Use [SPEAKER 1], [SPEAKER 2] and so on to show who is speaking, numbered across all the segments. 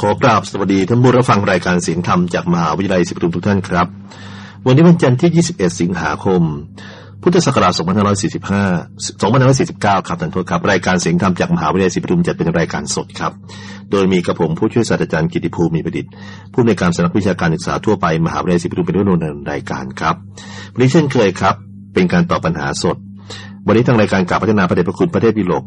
[SPEAKER 1] ขอกราบสวัสดีท่านผู้รับฟังรายการเสียงธรรมจากมหาวิทยาลัยศิริปทุมทุกท่านครับ วันนี้วันจันทร์ที่ 21 สิงหาคม พุทธศักราช 2545 2549 ครับท่านโทษครับ รายการเสียงธรรมจากมหาวิทยาลัยศิริปทุมจัดเป็นรายการสดครับ โดยมีกระผมผู้ช่วยศาสตราจารย์กิติภูมิมีประดิษฐ์ผู้ในการสำนักวิชาการศึกษาทั่วไปมหาวิทยาลัยศิริปทุมเป็นผู้ดำเนินรายการครับวันนี้เช่นเคยครับ เป็นการตอบปัญหาสด วันนี้ทางรายการกล่าวพัฒนาประเดชพระคุณประเทศวิโลก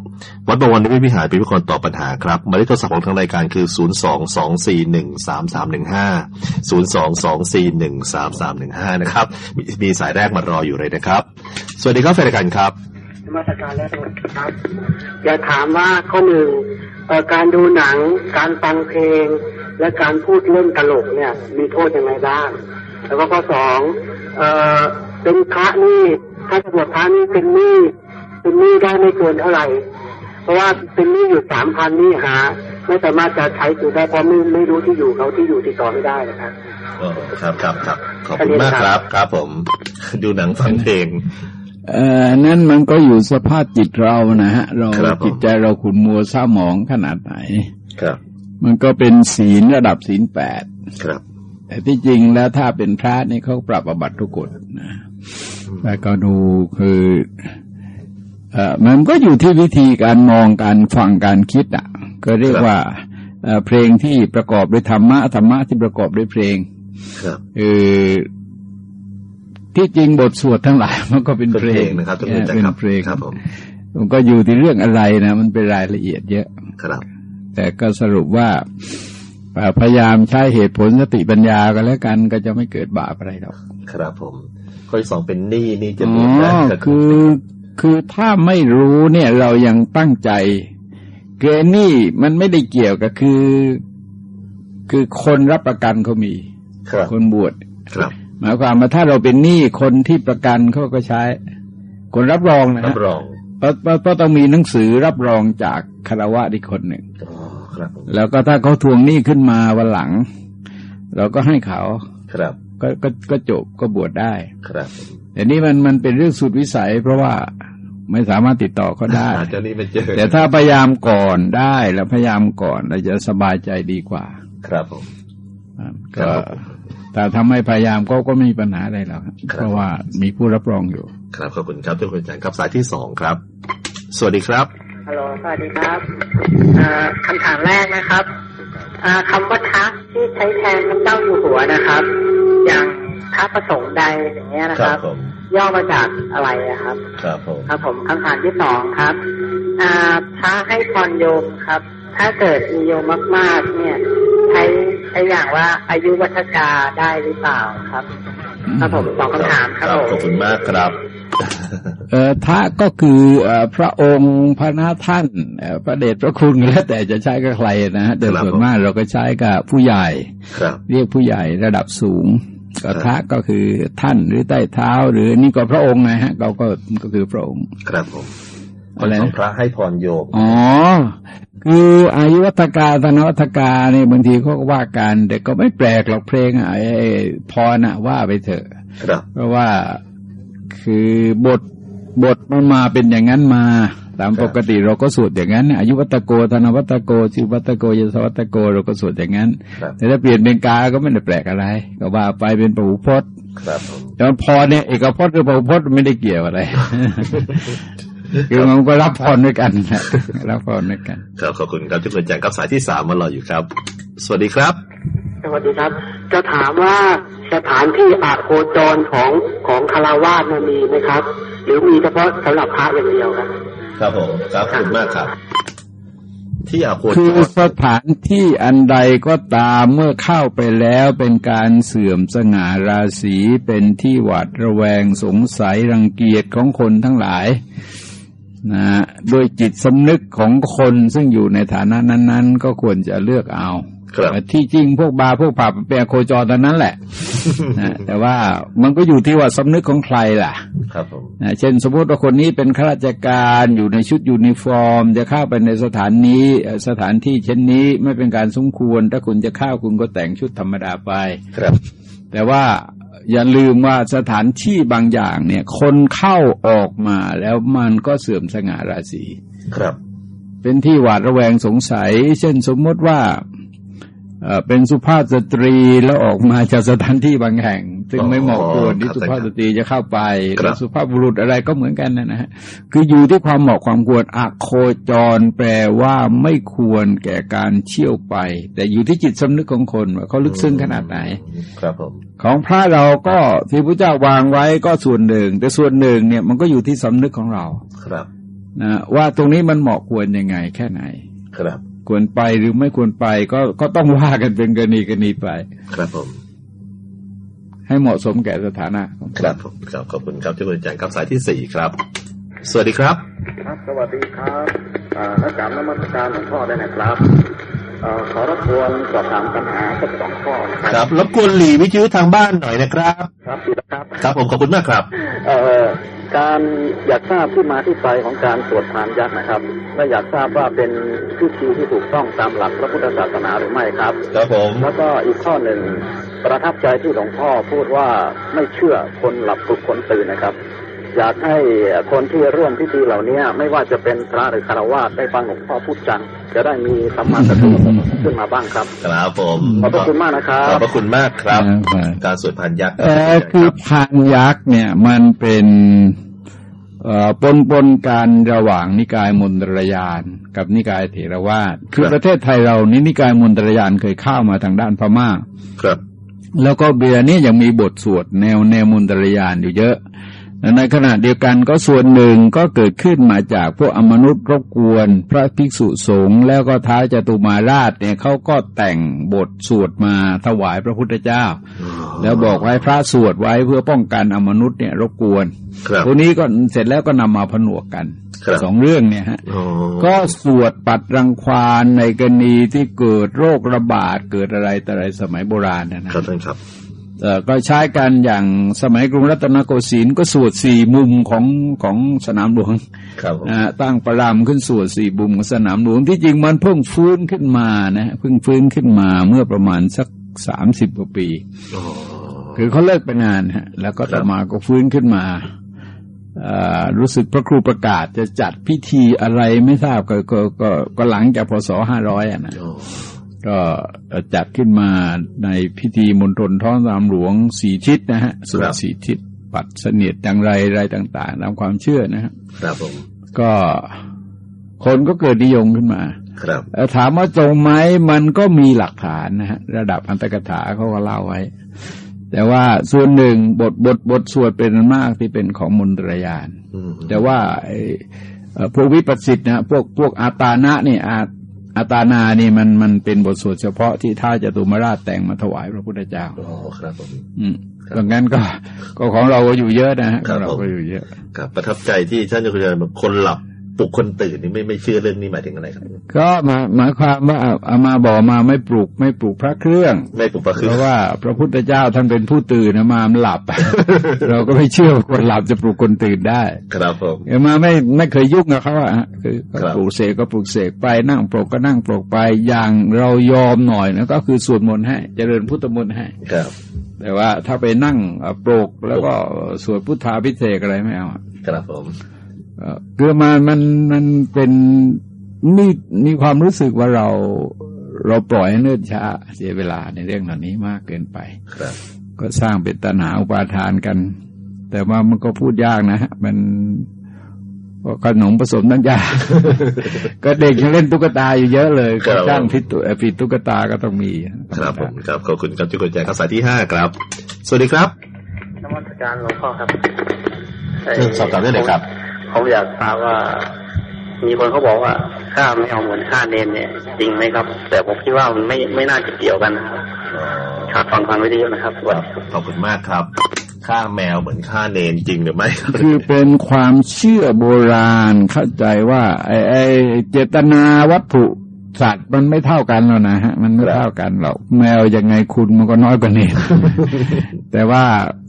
[SPEAKER 1] วัดบวรนิเวศวิหารเป็นผู้คนตอบปัญหาครับหมายเลขโทรศัพท์ของทางรายการคือ 0 2 2 4 1 3 3 1 5 0 2 2 4 1 3 3 1 5 นะครับมีมีสายแรกมารออยู่เลยนะครับ สวัสดีครับแฟนรายการครับ
[SPEAKER 2] มาตรการและตรวจครับ อยากถามว่าข้อหนึ่งการดูหนัง การฟังเพลง และการพูดเล่นตลกเนี่ย มีโทษยังไงบ้าง แล้วก็ข้อสองเป็นพระนี่ ถ้าจะบวชพระนี่เป็นหนี้เป็นหนี้ได้ไม่เกินเท่าไหร่ เพราะว่าเป็นหนี้อยู่สามพันนี่หา ไม่สามารถจะใช้อยู่ได้เพราะไม่ไม่รู้ที่อยู่เขาที่อยู่ติดต่อไม่ได้นะครับ
[SPEAKER 1] อ๋อครับครับครับขอบคุณมากครับครับ ผม ดูหนังฟังเพลง
[SPEAKER 3] เอ่อนั่นมันก็อยู่สภาพจิตเรานะฮะ เรา
[SPEAKER 1] ครับผม
[SPEAKER 3] จิตใจเราขุ่นมัวเศร้าหมองขนาดไหน
[SPEAKER 1] ครับ
[SPEAKER 3] มันก็เป็นศีลระดับศีลแปด
[SPEAKER 1] ครับ
[SPEAKER 3] แต่ที่จริงแล้วถ้าเป็นพระนี่เขาปรับอบัตทุกกฎนะ แต่ก็ดูคือเอ่อมันก็อยู่ที่วิธีการมองการฟังการคิดอะ ก็เรียกว่าเอ่อเพลงที่ประกอบด้วยธรรมะธรรมะที่ประกอบด้วยเพลง
[SPEAKER 1] ครับ
[SPEAKER 3] คือที่จริงบทสวดทั้งหลายมันก็เป็น
[SPEAKER 1] เป็น
[SPEAKER 3] เพ
[SPEAKER 1] เพ
[SPEAKER 3] ล
[SPEAKER 1] ล
[SPEAKER 3] ง
[SPEAKER 1] งนะครับทุก
[SPEAKER 3] เอ
[SPEAKER 1] ท่า
[SPEAKER 3] อน
[SPEAKER 1] จะ
[SPEAKER 3] เป็น
[SPEAKER 1] ครับ
[SPEAKER 3] เพลง
[SPEAKER 1] ครับผม
[SPEAKER 3] มันก็อยู่ที่เรื่องอะไรนะ มันเป็นรายละเอียดเยอะ
[SPEAKER 1] ครับ
[SPEAKER 3] แต่ก็สรุปว่าเอ่อพยายามใช้เหตุผลสติปัญญากันแล้วกันก็จะไม่เกิดบาปอะไรหรอก
[SPEAKER 1] ครับผม ข้อที่สองเป็นหนี้นี่จะ
[SPEAKER 3] อ๋
[SPEAKER 1] มี
[SPEAKER 3] อ
[SPEAKER 1] ได้กับ
[SPEAKER 3] คือคือถ้าไม่รู้เนี่ยเรายังตั้งใจเกรนี่มันไม่ได้เกี่ยวกับคือ คือคนรับประกันเขามี
[SPEAKER 1] ครับ
[SPEAKER 3] คนบวช
[SPEAKER 1] ครับ
[SPEAKER 3] หมายความว่าถ้าเราเป็นหนี้คนที่ประกันเขาก็ใช้ คนรับรองนะ
[SPEAKER 1] รั
[SPEAKER 3] ฮะ
[SPEAKER 1] บรอง
[SPEAKER 3] เพราะเพราะเพราะต้องมีหนังสือรับรองจากคารวะอีกคนหนึ่ง
[SPEAKER 1] อ๋อครับผม
[SPEAKER 3] แล้วก็ถ้าเขาทวงหนี้ขึ้นมาวันหลัง เราก็ให้เขา
[SPEAKER 1] ครับ
[SPEAKER 3] ก็ก็ก็จบก็บวชได้
[SPEAKER 1] ครับ
[SPEAKER 3] แต่นี่มันมันเป็นเรื่องสุดวิสัย เพราะว่าไม่สามารถติดต่อเขาได้
[SPEAKER 1] หาเจ้าหนี้ไม่เจอ
[SPEAKER 3] แต่ถ้าพยายามก่อนได้แล้วพยายามก่อนเราจะสบายใจดีกว่า
[SPEAKER 1] ครับผม
[SPEAKER 3] อ่า
[SPEAKER 1] ครั
[SPEAKER 3] ก็
[SPEAKER 1] บ
[SPEAKER 3] แต่ทำให้พยายามก็ก็ไม่มีปัญหาอะไรหรอกครับ
[SPEAKER 1] ครับ
[SPEAKER 3] เพราะว่ามีผู้รับรองอยู่
[SPEAKER 1] ครับขอบคุณครับทุกคนอาจารย์ครับสายที่สองครับ สวัสดีครับ
[SPEAKER 2] ฮัลโหลสวัสดีครับอ่าคำถามแรกนะครับอ่าคำว่าทักที่ใช้แทนพระเจ้าอยู่หัวนะครับ อย่างพระประสงค์ใดอย่างเงี้ยนะ
[SPEAKER 1] ค
[SPEAKER 2] ค
[SPEAKER 1] รั
[SPEAKER 2] รั
[SPEAKER 1] บบผม
[SPEAKER 2] ย่อมาจากอะไรอะครับ
[SPEAKER 1] ครับผม
[SPEAKER 2] ครับผมคำถามที่สองครับอ่าพระให้พรโยมครับ ถ้าเกิดมีโยมมาก ๆ เนี่ย ใช้ใช้อย่างว่าอายุวัฒกาได้หรือเปล่าครับครับผมสองคำถามครับผม
[SPEAKER 1] ขอบคุณมากครับ
[SPEAKER 3] เอ่อทะก็คือเอ่อพระองค์พระนาท่านเอ่อพระเดชพระคุณแล้วแต่จะใช้กับใครนะฮะแต่
[SPEAKER 1] ครับ
[SPEAKER 3] ส่วนมากเราก็ใช้กับผู้ใหญ่
[SPEAKER 1] ครับ
[SPEAKER 3] เรียกผู้ใหญ่ระดับสูง ก็
[SPEAKER 1] ครับ
[SPEAKER 3] ทะก็คือท่านหรือใต้เท้า หรือนี่ก็พระองค์นะฮะเราก็ก็คือพระองค์
[SPEAKER 1] ครับผม
[SPEAKER 3] อะไรนะ
[SPEAKER 1] ของพระให้พรโยม
[SPEAKER 3] อ๋อคืออายุวัฒกาธนวัฒกาเนี่ยบางทีเขาก็ว่ากันแต่ก็ไม่แปลกหรอกเพลงอะไอ้ไอ้พรน่ะว่าไปเถอะ
[SPEAKER 1] ครับ
[SPEAKER 3] เพราะว่าคือบท บทมันมาเป็นอย่างนั้นมา ตามปกติเราก็สวดอย่างนั้น อายุวัตโกธนวัตโกชิวัตโกยศวัตโกเราก็สวดอย่างนั้น
[SPEAKER 1] ครับ
[SPEAKER 3] แต่ถ้าเปลี่ยนเป็นกา ก็ไม่ได้แปลกอะไร ก็ว่าไปเป็นปหุพจน์
[SPEAKER 1] ครับผม
[SPEAKER 3] แต่พรเนี่ยเอกพจน์กับปหุพจน์ไม่ได้เกี่ยวอะไรคือมันก็รับพรด้วยกันนะรับพรด้วยกัน
[SPEAKER 1] ครับขอบคุณครับทุกคนอาจารย์ครับสายที่สามมารออยู่ครับ สวัสดีครับ
[SPEAKER 2] สวัสดีครับ จะถามว่าสถานที่อาโคจรของของคาราวาสมันมีไหมครับ หรือมีเฉพาะสำหรับพระอย่างเดียวครับ
[SPEAKER 1] ครับผมครับขอบคุณมากครับ ที่อาโคจ
[SPEAKER 3] คือ
[SPEAKER 1] ร
[SPEAKER 3] สถานที่อันใดก็ตามเมื่อเข้าไปแล้วเป็นการเสื่อมสง่าราศีเป็นที่หวาดระแวงสงสัยรังเกียจของคนทั้งหลายนะด้วยจิตสำนึกของคนซึ่งอยู่ในฐานะนั้น ๆ ก็ควรจะเลือกเอา
[SPEAKER 1] ครับ
[SPEAKER 3] แต่ ที่จริงพวกบาร์พวกผับเป็นโคจรตอนนั้นแหละนะแต่ว่ามันก็อยู่ที่ว่าสำนึกของใครล่ะ
[SPEAKER 1] ครับผม
[SPEAKER 3] นะเช่นสมมติว่าคนนี้เป็นข้าราชการอยู่ในชุดยูนิฟอร์ม จะเข้าไปในสถานนี้เอ่อสถานที่เช่นนี้ไม่เป็นการสมควร ถ้าคุณจะเข้าคุณก็แต่งชุดธรรมดาไป
[SPEAKER 1] ครับ
[SPEAKER 3] แต่ว่าอย่าลืมว่าสถานที่บางอย่างเนี่ย คนเข้าออกมาแล้วมันก็เสื่อมสง่าราศี
[SPEAKER 1] ครับ
[SPEAKER 3] เป็นที่หวาดระแวงสงสัย เช่นสมมติว่า เอ่อเป็นสุภาพสตรีแล้วออกมาจากสถานที่บางแห่ง ซึ่งไม่เหมาะควรที่สุภาพสตรีจะเข้าไปแล้วสุภาพบุรุษอะไรก็เหมือนกันนะฮะคืออยู่ที่ความเหมาะความควรอโคจรแปลว่าไม่ควรแก่การเชี่ยวไป แต่อยู่ที่จิตสำนึกของคนว่าเขาลึกซึ้งขนาดไหน
[SPEAKER 1] ครับผม
[SPEAKER 3] ของพระเราก็ที่พระเจ้าวางไว้ก็ส่วนหนึ่ง แต่ส่วนหนึ่งเนี่ยมันก็อยู่ที่สำนึกของเรา
[SPEAKER 1] ครับ
[SPEAKER 3] นะว่าตรงนี้มันเหมาะควรยังไงแค่ไหน
[SPEAKER 1] ครับ
[SPEAKER 3] ควรไปหรือไม่ควรไปก็ก็ต้องว่ากันเป็นกรณีกรณีไป
[SPEAKER 1] ครับผม
[SPEAKER 3] ให้เหมาะสมแก่สถานะของ
[SPEAKER 1] ครับผมครับขอบคุณครับที่คุณอาจารย์ครับสายที่สี่ครับ สวัสดีครับ
[SPEAKER 4] ครับ สวัสดีครับอ่าและกราบนมัสการหลวงพ่อได้นะครับเอ่อขอรบกวนสอบถามปัญหาสักสองข้อนะค
[SPEAKER 1] ครั
[SPEAKER 4] รั
[SPEAKER 1] บบรบกวนหลีวิทยุทางบ้านหน่อยนะครับ
[SPEAKER 4] ครับดีนะครับ
[SPEAKER 1] ครับผมขอบคุณมากครับ
[SPEAKER 4] เอ่อ การอยากทราบที่มาที่ไปของการสวดพานยักษ์นะครับและอยากทราบว่าเป็นพิธีที่ถูกต้องตามหลักพระพุทธศาสนาหรือไม่ครับ
[SPEAKER 1] ครับผม
[SPEAKER 4] แล้วก็อีกข้อหนึ่งประทับใจที่หลวงพ่อพูดว่าไม่เชื่อคนหลับปลุกคนตื่นนะครับ อยากให้คนที่ร่วมพิธีเหล่านี้ไม่ว่าจะเป็นพระหรือคารวะได้ฟังหลวงพ่อพูดจัง จะได้มีสัมมาสติขึ้นมาบ้างครับ
[SPEAKER 1] ครับผม
[SPEAKER 4] ขอบพระคุณมากนะครั
[SPEAKER 1] ขอบบพระคุณมากครับ
[SPEAKER 3] ครับ
[SPEAKER 1] การสวดพันยักษ์
[SPEAKER 3] เออคือพานยักษ์เนี่ยมันเป็นเอ่อปนปนการระหว่างนิกายมนตรยาน กับนิกายเถรวาทคือประเทศไทยเรานี่นิกายมนตรยานเคยเข้ามาทางด้านพม่า
[SPEAKER 1] ครับ
[SPEAKER 3] แล้วก็เบียร์นี่ยังมีบทสวดแนวแนวมนตรยานอยู่เยอะ ในขณะเดียวกันก็ส่วนหนึ่งก็เกิดขึ้นมาจากพวกอมนุษย์รบกวน พระภิกษุสงฆ์แล้วก็ท้าวจตุมาราชเนี่ยเขาก็แต่งบทสวดมาถวายพระพุทธเจ้า แล้วบอกไว้พระสวดไว้เพื่อป้องกันอมนุษย์เนี่ยรบกวน
[SPEAKER 1] ครับ
[SPEAKER 3] พวกนี้ก็เสร็จแล้วก็นำมาผนวกกัน
[SPEAKER 1] ครับ
[SPEAKER 3] สองเรื่องเนี่ยฮะ
[SPEAKER 1] อ๋อ
[SPEAKER 3] ก็สวดปัดรังควานในกรณีที่เกิดโรคระบาดเกิดอะไรแต่อะไรสมัยโบราณนะนะครับ
[SPEAKER 1] ท่านครับ
[SPEAKER 3] เอ่อ ก็ใช้กันอย่างสมัยกรุงรัตนโกสินทร์ก็สวดสี่มุมของของสนามหลวง
[SPEAKER 1] ครับผม
[SPEAKER 3] นะฮะตั้งประรามขึ้นสวดสี่มุมของสนามหลวงที่จริงมันเพิ่งฟื้นขึ้นมานะฮะเพิ่งฟื้นขึ้นมาเมื่อประมาณสักสามสิบกว่าปี
[SPEAKER 1] อ๋อ
[SPEAKER 3] คือเขาเลิกไปนานฮะแล้วก็
[SPEAKER 1] ครั
[SPEAKER 3] ต่
[SPEAKER 1] บ
[SPEAKER 3] อมาก็ฟื้นขึ้นมาเอ่อรู้สึกพระครูประกาศจะจัดพิธีอะไรไม่ทราบก็ก็ก็ก็หลังจากพศห้าร้อยอะนะ
[SPEAKER 1] อ๋อ
[SPEAKER 3] ก็จัดขึ้นมาในพิธีมณฑลท้องสนามหลวงสี่ทิศนะฮะสวดสี่ทิศปัดเสนียดอย่างไรอะไรต่าง ๆ ตามความเชื่อนะฮะ
[SPEAKER 1] ครับผม
[SPEAKER 3] ก็คนก็เกิดนิยมขึ้นมา
[SPEAKER 1] ครับ
[SPEAKER 3] เอ่อถามว่าตรงไหมมันก็มีหลักฐานนะฮะระดับอันตกถาเขาก็เล่าไว้ แต่ว่าส่วนหนึ่งบทบทบทสวดเป็นอันมากที่เป็นของมนตรยาน
[SPEAKER 1] อืม
[SPEAKER 3] แต่ว่าไอ้เอ่อพวกวิปัสสิทธ์นะพวกพวกอาตานะนี่อา อาตานานี่มันมันเป็นบทสวดเฉพาะที่ท้าวจตุมาราชแต่งมาถวายพระพุทธเจ้า
[SPEAKER 1] อ๋อครับผม
[SPEAKER 3] อืมดังนั้นก็ก็ของเราก็อยู่เยอะนะฮะ
[SPEAKER 1] ค
[SPEAKER 3] ข
[SPEAKER 1] รับ
[SPEAKER 3] องเรา
[SPEAKER 1] ผม
[SPEAKER 3] ก็อยู่เยอะ
[SPEAKER 1] ครับประทับใจที่ท่านอาจารย์บอกคนหลับ ปลุกคนตื่นนี่ไม่ไม่เชื่อเรื่องนี้หมายถึงอะไรครับ
[SPEAKER 3] ก็หมายหมายความว่าเอาเอามาบอกมาไม่ปลุกไม่ปลุกพระเครื่อง
[SPEAKER 1] ไม่ปลุกประคื
[SPEAKER 3] เพ
[SPEAKER 1] น
[SPEAKER 3] ราะว่าพระพุทธเจ้าท่านเป็นผู้ตื่นนะมามันหลับ เราก็ไม่เชื่อว่าคนหลับจะปลุกคนตื่นได้
[SPEAKER 1] ครับผม
[SPEAKER 3] เอามาไม่ไม่เคยยุ่งกับเขาอะฮะคือก็
[SPEAKER 1] ครับ
[SPEAKER 3] ปลุกเสกก็ปลุกเสกไปนั่งปลุกก็นั่งปลุกไปอย่างเรายอมหน่อยนะก็คือสวดมนต์ให้ เจริญพุทธมนต์ให้
[SPEAKER 1] ครับ
[SPEAKER 3] แต่ว่าถ้าไปนั่งเอ่อปลุกแล้วก็สวดพุทธาพิเศษกอะไรไม่เอาอะ
[SPEAKER 1] ครับผม
[SPEAKER 3] เอ่อ คือมันมันมันเป็นมีมีความรู้สึกว่าเราเราปล่อยให้เนิ่นช้าเสียเวลาในเรื่องเหล่านี้มากเกินไป
[SPEAKER 1] ครับ
[SPEAKER 3] ก็สร้างเป็นตัณหาอุปาทานกัน แต่ว่ามันก็พูดยากนะฮะมันก็ขนมผสมน้ำยา ก็เด็กยังเล่นตุ๊กตาอยู่เยอะเลย
[SPEAKER 1] ครั
[SPEAKER 3] ก็
[SPEAKER 1] บ
[SPEAKER 3] จ้างพิษตุ๊ผิดตุ๊กตาก็ต้องมี
[SPEAKER 1] ครับผมครับขอบคุณครับที่คุณอาจารย์ครับสายที่ห้าครับ สวัสดีครับ
[SPEAKER 2] นมัสการหลวงพ่อครับ
[SPEAKER 1] เชิญสอบถามได้เลยครับ
[SPEAKER 2] ผมอยากทราบว่า มีคนเขาบอกว่าข้าไม่เอาเหมือนข้าเนนเนี่ย จริงไหมครับ แต่ผมคิดว่ามันไม่ไม่น่าจะเกี่ยวกันนะครับครับฟังฟังไว้ดีนะครับสวัสดีครับ
[SPEAKER 1] ขอบคุณมากครับฆ่าแมวเหมือนฆ่าเนนจริงหรือไม่ครับ
[SPEAKER 3] คือเป็นความเชื่อโบราณเข้าใจว่า ไอ้ไอ้เจตนาวัตถุ สัตว์มันไม่เท่ากันหรอกนะฮะ มันไม่เท่ากันหรอกแมวยังไงคุณมันก็น้อยกว่าเนนแต่ว่า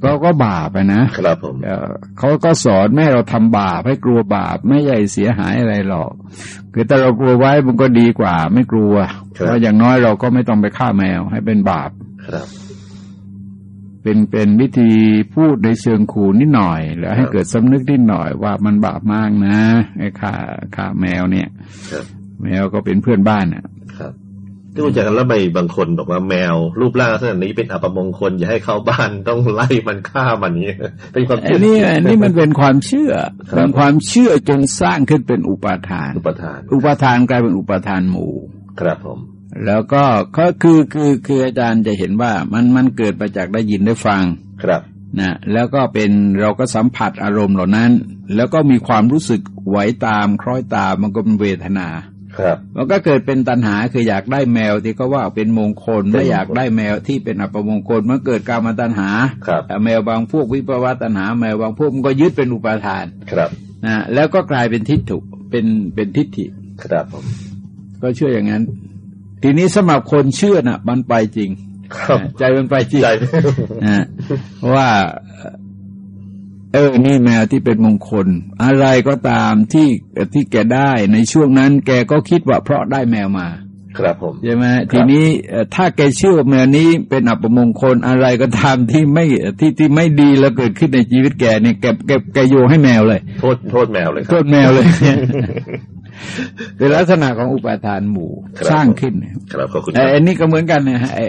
[SPEAKER 3] ก็ก็บาปไปนะ
[SPEAKER 1] ครับผม
[SPEAKER 3] เอ่อเขาก็สอนไม่ให้เราทำบาปให้กลัวบาปไม่ใหญ่เสียหายอะไรหรอก คือถ้าเรากลัวไว้มันก็ดีกว่า ไม่กลัวเพราะอย่างน้อยเราก็ไม่ต้องไปฆ่าแมวให้เป็นบาป
[SPEAKER 1] ครับ
[SPEAKER 3] เป็นเป็นวิธีพูดในเชิงขู่นิดหน่อย แล้วให้เกิดสำนึกนิดหน่อยว่ามันบาปมากนะไอ้ฆ่าฆ่าแมวเนี่ย
[SPEAKER 1] ครับ
[SPEAKER 3] แมวก็เป็นเพื่อนบ้านน่ะ
[SPEAKER 1] ครับที่รู้จักกันแล้วไปบางคนบอกว่าแมว รูปร่างลักษณะนี้เป็นอัปมงคลอย่าให้เข้าบ้านต้องไล่มันฆ่ามันนี้เป็นความ
[SPEAKER 3] อั
[SPEAKER 1] เชื่
[SPEAKER 3] น
[SPEAKER 1] อ
[SPEAKER 3] นี้อันนี้มันเป็นความเชื่อ
[SPEAKER 1] ครับ
[SPEAKER 3] เป็นความเชื่อจนสร้างขึ้นเป็นอุปาทาน
[SPEAKER 1] อุปทาน
[SPEAKER 3] อุปทานกลายเป็นอุปทานหมู่
[SPEAKER 1] ครับผม
[SPEAKER 3] แล้วก็ก็คือคือคืออาจารย์จะเห็นว่ามันมันเกิดมาจากได้ยินได้ฟัง
[SPEAKER 1] ครับ
[SPEAKER 3] นะแล้วก็เป็นเราก็สัมผัสอารมณ์เหล่านั้น แล้วก็มีความรู้สึกไหวตามคล้อยตามมันก็เป็นเวทนา
[SPEAKER 1] ครับ
[SPEAKER 3] มันก็เกิดเป็นตัณหาคืออยากได้แมวที่เขาว่าเป็นมงคล
[SPEAKER 1] เป็นมงคล
[SPEAKER 3] ไม่อยากได้แมวที่เป็นอัปมงคลมันเกิดการมาตัณหา
[SPEAKER 1] ครับ
[SPEAKER 3] แต่แมวบางพวกวิปวาตัณหา แมวบางพวกมันก็ยึดเป็นอุปาทาน
[SPEAKER 1] ครับ
[SPEAKER 3] นะแล้วก็กลายเป็นทิฏฐุเป็นเป็นทิฏฐิ
[SPEAKER 1] ครับผม
[SPEAKER 3] ก็เชื่ออย่างนั้น ทีนี้สำหรับคนเชื่อน่ะ มันไปจริง
[SPEAKER 1] ครับ
[SPEAKER 3] นะใจมันไปจริง
[SPEAKER 1] ใจ
[SPEAKER 3] นะเพราะว่า เออ นี่แมวที่เป็นมงคล อะไรก็ตามที่ที่แกได้ในช่วงนั้น แกก็คิดว่าเพราะได้แมวมา
[SPEAKER 1] ครับผม
[SPEAKER 3] ใช่ไหมทีนี้เอ่อถ้าแกเชื่อว่าแมวนี้เป็นอัปมงคลอะไรก็ตามที่ไม่ที่ที่ไม่ดีแล้วเกิดขึ้นในชีวิตแกเนี่ยแกแกแกโยงให้แมวเลย
[SPEAKER 1] โทษโทษแมวเลยค
[SPEAKER 3] โท
[SPEAKER 1] รับ
[SPEAKER 3] ษแมวเลยเป็นลักษณะของอุปาทานหมู่
[SPEAKER 1] ครับ
[SPEAKER 3] สร้างขึ้น
[SPEAKER 1] ครับขอบคุณค
[SPEAKER 3] ไอ้
[SPEAKER 1] รับ
[SPEAKER 3] ไอันนี้ก็เหมือนกันนะฮะไอ้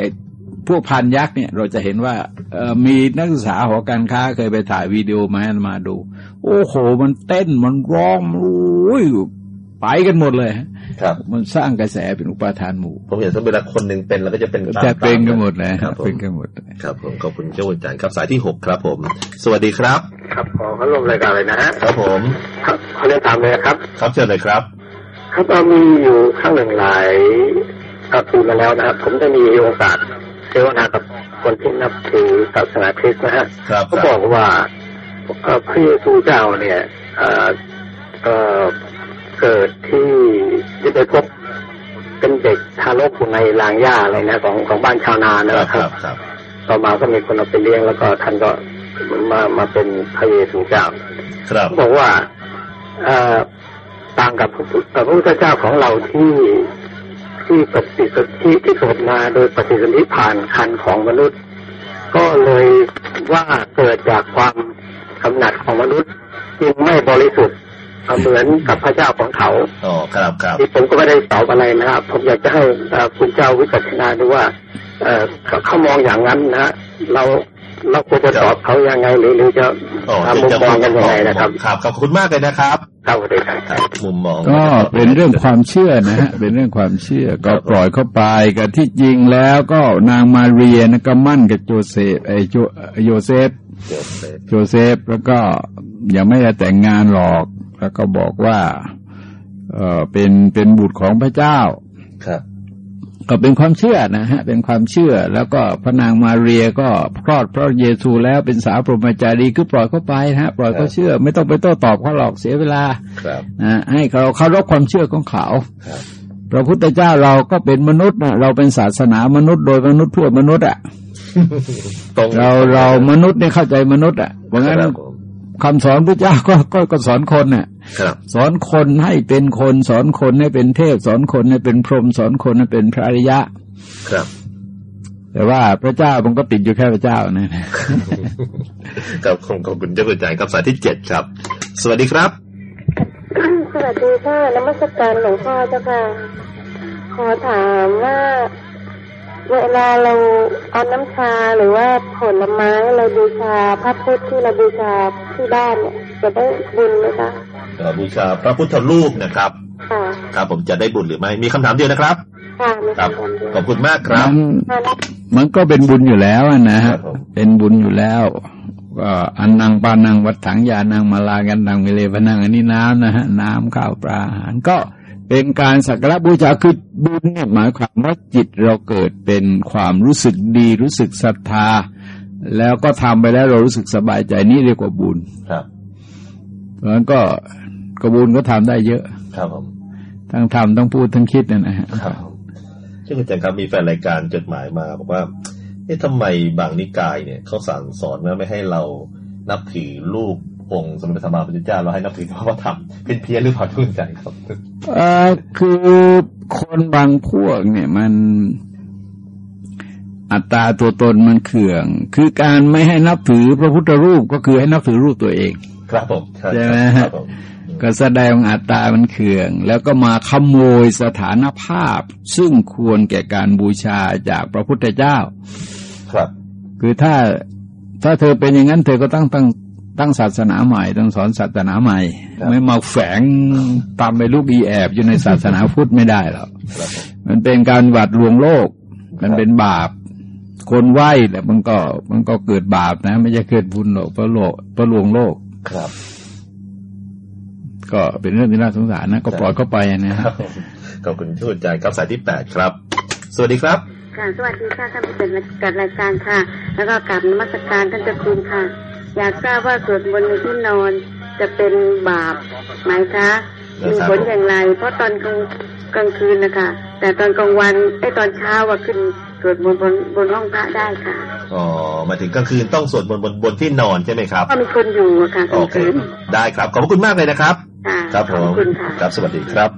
[SPEAKER 3] พวกพันยักษ์เนี่ยเราจะเห็นว่าเอ่อมีนักศึกษาหอการค้าเคยไปถ่ายวิดีโอมาให้มาดู โอ้โห มันเต้นมันร้องโอ้ยไปกันหมดเลยฮะ
[SPEAKER 1] ครับ
[SPEAKER 3] มันสร้างกระแสเป็นอุปาทานหมู่
[SPEAKER 1] ผมเห็นว่าเวลาคนหนึ่งเป็นแล้วก็จะเป็นตาม
[SPEAKER 3] จะเป็นกันหมดเลย
[SPEAKER 1] ครับผม
[SPEAKER 3] เป็นกันหมดเลย
[SPEAKER 1] ครับผมขอบคุณเจ้าอาจารย์ครับสายที่หกครับ ผม สวัสดีครับ
[SPEAKER 2] ครับขอเข้าร่วมรายการเลยนะฮะ
[SPEAKER 1] ครับผม
[SPEAKER 2] ครับขอเรียนถามเลยครับ
[SPEAKER 1] ครับเชิญเลยครับ
[SPEAKER 2] ครับเรามีอยู่ครั้งหนึ่งหลายปีมาแล้วนะครับ ผมได้มีโอกาส เจอนากับคนที่นับถือศาสนาคริสต์นะฮะ
[SPEAKER 1] ครับ
[SPEAKER 2] เขาบอกว่าเอ่อพระเยซูเจ้าเนี่ยเอ่อเอ่อเกิดที่ที่ไปพบเป็นเด็กทารกอยู่ในรางหญ้าอะไรนะของของบ้านชาวนา
[SPEAKER 1] ค
[SPEAKER 2] นะ
[SPEAKER 1] รับ
[SPEAKER 2] ค
[SPEAKER 1] ค
[SPEAKER 2] รั
[SPEAKER 1] รับบครับ
[SPEAKER 2] ต่อมาก็มีคนเอาไปเลี้ยงแล้วก็ท่านก็มามาเป็นพระเยซูเจ้า
[SPEAKER 1] ครับ
[SPEAKER 2] เขาบอกว่าเอ่อต่างกับพระพุทธพระพุทธเจ้าของเราที่ ที่ปฏิสนธิที่เกิดมาโดยปฏิสนธิผ่านคันของมนุษย์ ก็เลยว่าเกิดจากความกำหนัดของมนุษย์จึงไม่บริสุทธิ์เหมือนกับพระเจ้าของเขา
[SPEAKER 1] อ๋อครับครับ
[SPEAKER 2] ที่ผมก็ไม่ได้ตอบอะไรนะครับ ผมอยากจะให้เอ่อคุณเจ้าวิจัชนาดูว่า เอ่อเขาเขามองอย่างนั้นนะฮะเรา เราควรจะตอบเขายังไงหรือหรือจะ
[SPEAKER 1] อ๋อ
[SPEAKER 2] ทำมุมมองกันยังไงนะครับ
[SPEAKER 1] ครับขอบคุณมากเลยนะครับ
[SPEAKER 2] ครับสวัสดีครับ
[SPEAKER 1] ครับมุมมอง
[SPEAKER 3] ก็เป็นเรื่องความเชื่อนะฮะเป็นเรื่องความเชื่อก็ปล่อยเข้าไปกับที่จริงแล้วก็นางมาเรียนะก็หมั้นกับโจเซฟไอโจโยเซฟ
[SPEAKER 1] เดี๋ยวเสร็จ
[SPEAKER 3] โจเซฟแล้วก็ยังไม่ได้แต่งงานหรอก แล้วก็บอกว่า เออเป็นเป็นบุตรของพระเจ้า
[SPEAKER 1] ครับ
[SPEAKER 3] ก็เป็นความเชื่อนะฮะ เป็นความเชื่อ แล้วก็พระนางมาเรียก็คลอดพระเยซูแล้วเป็นสาวพรหมจารีคือปล่อยเข้าไปนะฮะ ปล่อยเขาเชื่อ ไม่ต้องไปโต้ตอบเขาหรอกเสียเวลา
[SPEAKER 1] ครับ
[SPEAKER 3] นะให้เขาเคารพความเชื่อของเขา
[SPEAKER 1] ครับ
[SPEAKER 3] พระพุทธเจ้าเราก็เป็นมนุษย์นะเราเป็นศาสนามนุษย์โดยมนุษย์เพื่อมนุษย์อะ
[SPEAKER 1] ตรง
[SPEAKER 3] เราเรามนุษย์เนี่ยเข้าใจมนุษย์อะเพราะงั้น
[SPEAKER 1] ครับผม
[SPEAKER 3] คำสอนพระเจ้าก็ก็ก็สอนคนน่ะ
[SPEAKER 1] ครับ
[SPEAKER 3] สอนคนให้เป็นคน สอนคนให้เป็นเทพ สอนคนให้เป็นพรหมสอนคนให้เป็นพระอริยะ
[SPEAKER 1] ครับ
[SPEAKER 3] แต่ว่าพระเจ้ามันก็ติดอยู่แค่พระเจ้านะ
[SPEAKER 1] ครับขอบขอบคุณเจ้าอาจารย์ครับสายที่เจ็ดครับ สวัสดีครับ
[SPEAKER 5] สวัสดีค่ะนมัสการหลวงพ่อเจ้าค่ะ ขอถามว่า เวลาเราเอาน้ำชาหรือว่าผลไม้เราบูชาพระพุทธที่เราบูชาที่บ้านเนี่ยจะได้บุญไหมคะ
[SPEAKER 1] เอ่อ บูชาพระพุทธรูปนะครับ
[SPEAKER 5] ค่ะ
[SPEAKER 1] ครับผมจะได้บุญหรือไม่ มีคำถามเดียวนะครับ
[SPEAKER 5] ค่ะมี
[SPEAKER 1] ครับ
[SPEAKER 5] คำถามเดียว
[SPEAKER 1] ขอบคุณมากครับ
[SPEAKER 3] มัน
[SPEAKER 5] ค่ะ
[SPEAKER 3] มันก็เป็นบุญอยู่แล้วอะนะ
[SPEAKER 1] ครั
[SPEAKER 3] ฮะ
[SPEAKER 1] บผม
[SPEAKER 3] เป็นบุญอยู่แล้วก็อันนังปานังวัดถังยานังมาลากันนังเวเลพนังอันนี้น้ำนะฮะน้ำข้าวปลาอาหารก็เป็นการสักการะบูชาคือบุญเนี่ยหมายความว่าจิตเราเกิดเป็นความรู้สึกดีรู้สึกศรัทธา แล้วก็ทำไปแล้วเรารู้สึกสบายใจนี่เรียกว่าบุญ
[SPEAKER 1] ครับ
[SPEAKER 3] เพราะฉะนั้นก็กระบุญก็ทำได้เยอะ
[SPEAKER 1] ครับผม
[SPEAKER 3] ทั้งทำทั้งพูดทั้งคิดเนยนะฮะ
[SPEAKER 1] ครับเช่นอาจารย์ครับมีแฟนรายการจดหมายมาบอกว่าเอ๊ะทำไมบางนิกายเนี่ยเขาสั่งสอนว่าไม่ให้เรานับถือรูปองค์สมเด็จพระสัมมาสัมพุทธเจ้าเราให้นับถือพระธรรมเป็นเพี้ยนหรือเปล่าทุกใจครับ
[SPEAKER 3] เอ่อคือคนบางพวกเนี่ยมันอัตตราตัวตนมันเขื่อง คือการไม่ให้นับถือพระพุทธรูปก็คือให้นับถือรูปตัวเอง
[SPEAKER 1] ครับผม
[SPEAKER 3] ใช่ไหม
[SPEAKER 1] ค
[SPEAKER 3] ฮะ
[SPEAKER 1] รับผม
[SPEAKER 3] ก็แสดงอัตตามันเขื่อง แล้วก็มาขโมยสถานภาพ ซึ่งควรแก่การบูชาจากพระพุทธเจ้า
[SPEAKER 1] ครับ
[SPEAKER 3] คือถ้าถ้าเธอเป็นอย่างนั้น เธอก็ต้องตั้งตั้งศาสนาใหม่ต้องสอนศาสนาใหม่
[SPEAKER 1] ครับ
[SPEAKER 3] ไม่มาแฝงตามไปลูกอีแอบอยู่ในศาสนาพุทธไม่ได้หรอก
[SPEAKER 1] ครับผม
[SPEAKER 3] มันเป็นการหวัดลวงโลก มันเป็นบาป คนไหวแต่มันก็มันก็เกิดบาปนะ ไม่ใช่เกิดบุญหรอกเพราะโลกเพราะลวงโลก
[SPEAKER 1] ครับ
[SPEAKER 3] ก็เป็นเรื่องที่น่าสงสารนะ ก็ปล่อยเข้าไปนะ
[SPEAKER 1] ค
[SPEAKER 3] ฮะ
[SPEAKER 1] รับ ขอบคุณที่สนใจครับสายที่แปดครับ สวัสดีครับ
[SPEAKER 5] ค่ะสวัสดีค่ะท่านผู้เป็นจัดรายการค่ะ แล้วก็กราบนมัสการท่านเจ้าคุณค่ะ อยากทราบว่าสวดมนต์ในที่นอนจะเป็นบาปไหมคะมีผลอย่างไร เพราะตอนกลางกลางคืนนะคะแต่ตอนกลางวันไอ้ตอนเช้าว่าขึ้น สวดมนต์บนบนห้องพระได้ค่ะ
[SPEAKER 1] อ๋อ มาถึงกลางคืนต้องสวดมนต์บนบนที่นอนใช่ไหมครับ
[SPEAKER 5] ก็มีคนอยู่อะค่ะก
[SPEAKER 1] โอ
[SPEAKER 5] ลาง
[SPEAKER 1] เค
[SPEAKER 5] คืน
[SPEAKER 1] ได้ครับ ขอบพระคุณมากเลยนะครับ
[SPEAKER 5] ค่ะ
[SPEAKER 1] ครับผ
[SPEAKER 5] ขอ
[SPEAKER 1] ม
[SPEAKER 5] บคุณค่ะ
[SPEAKER 1] ครับ สวัสดีครับ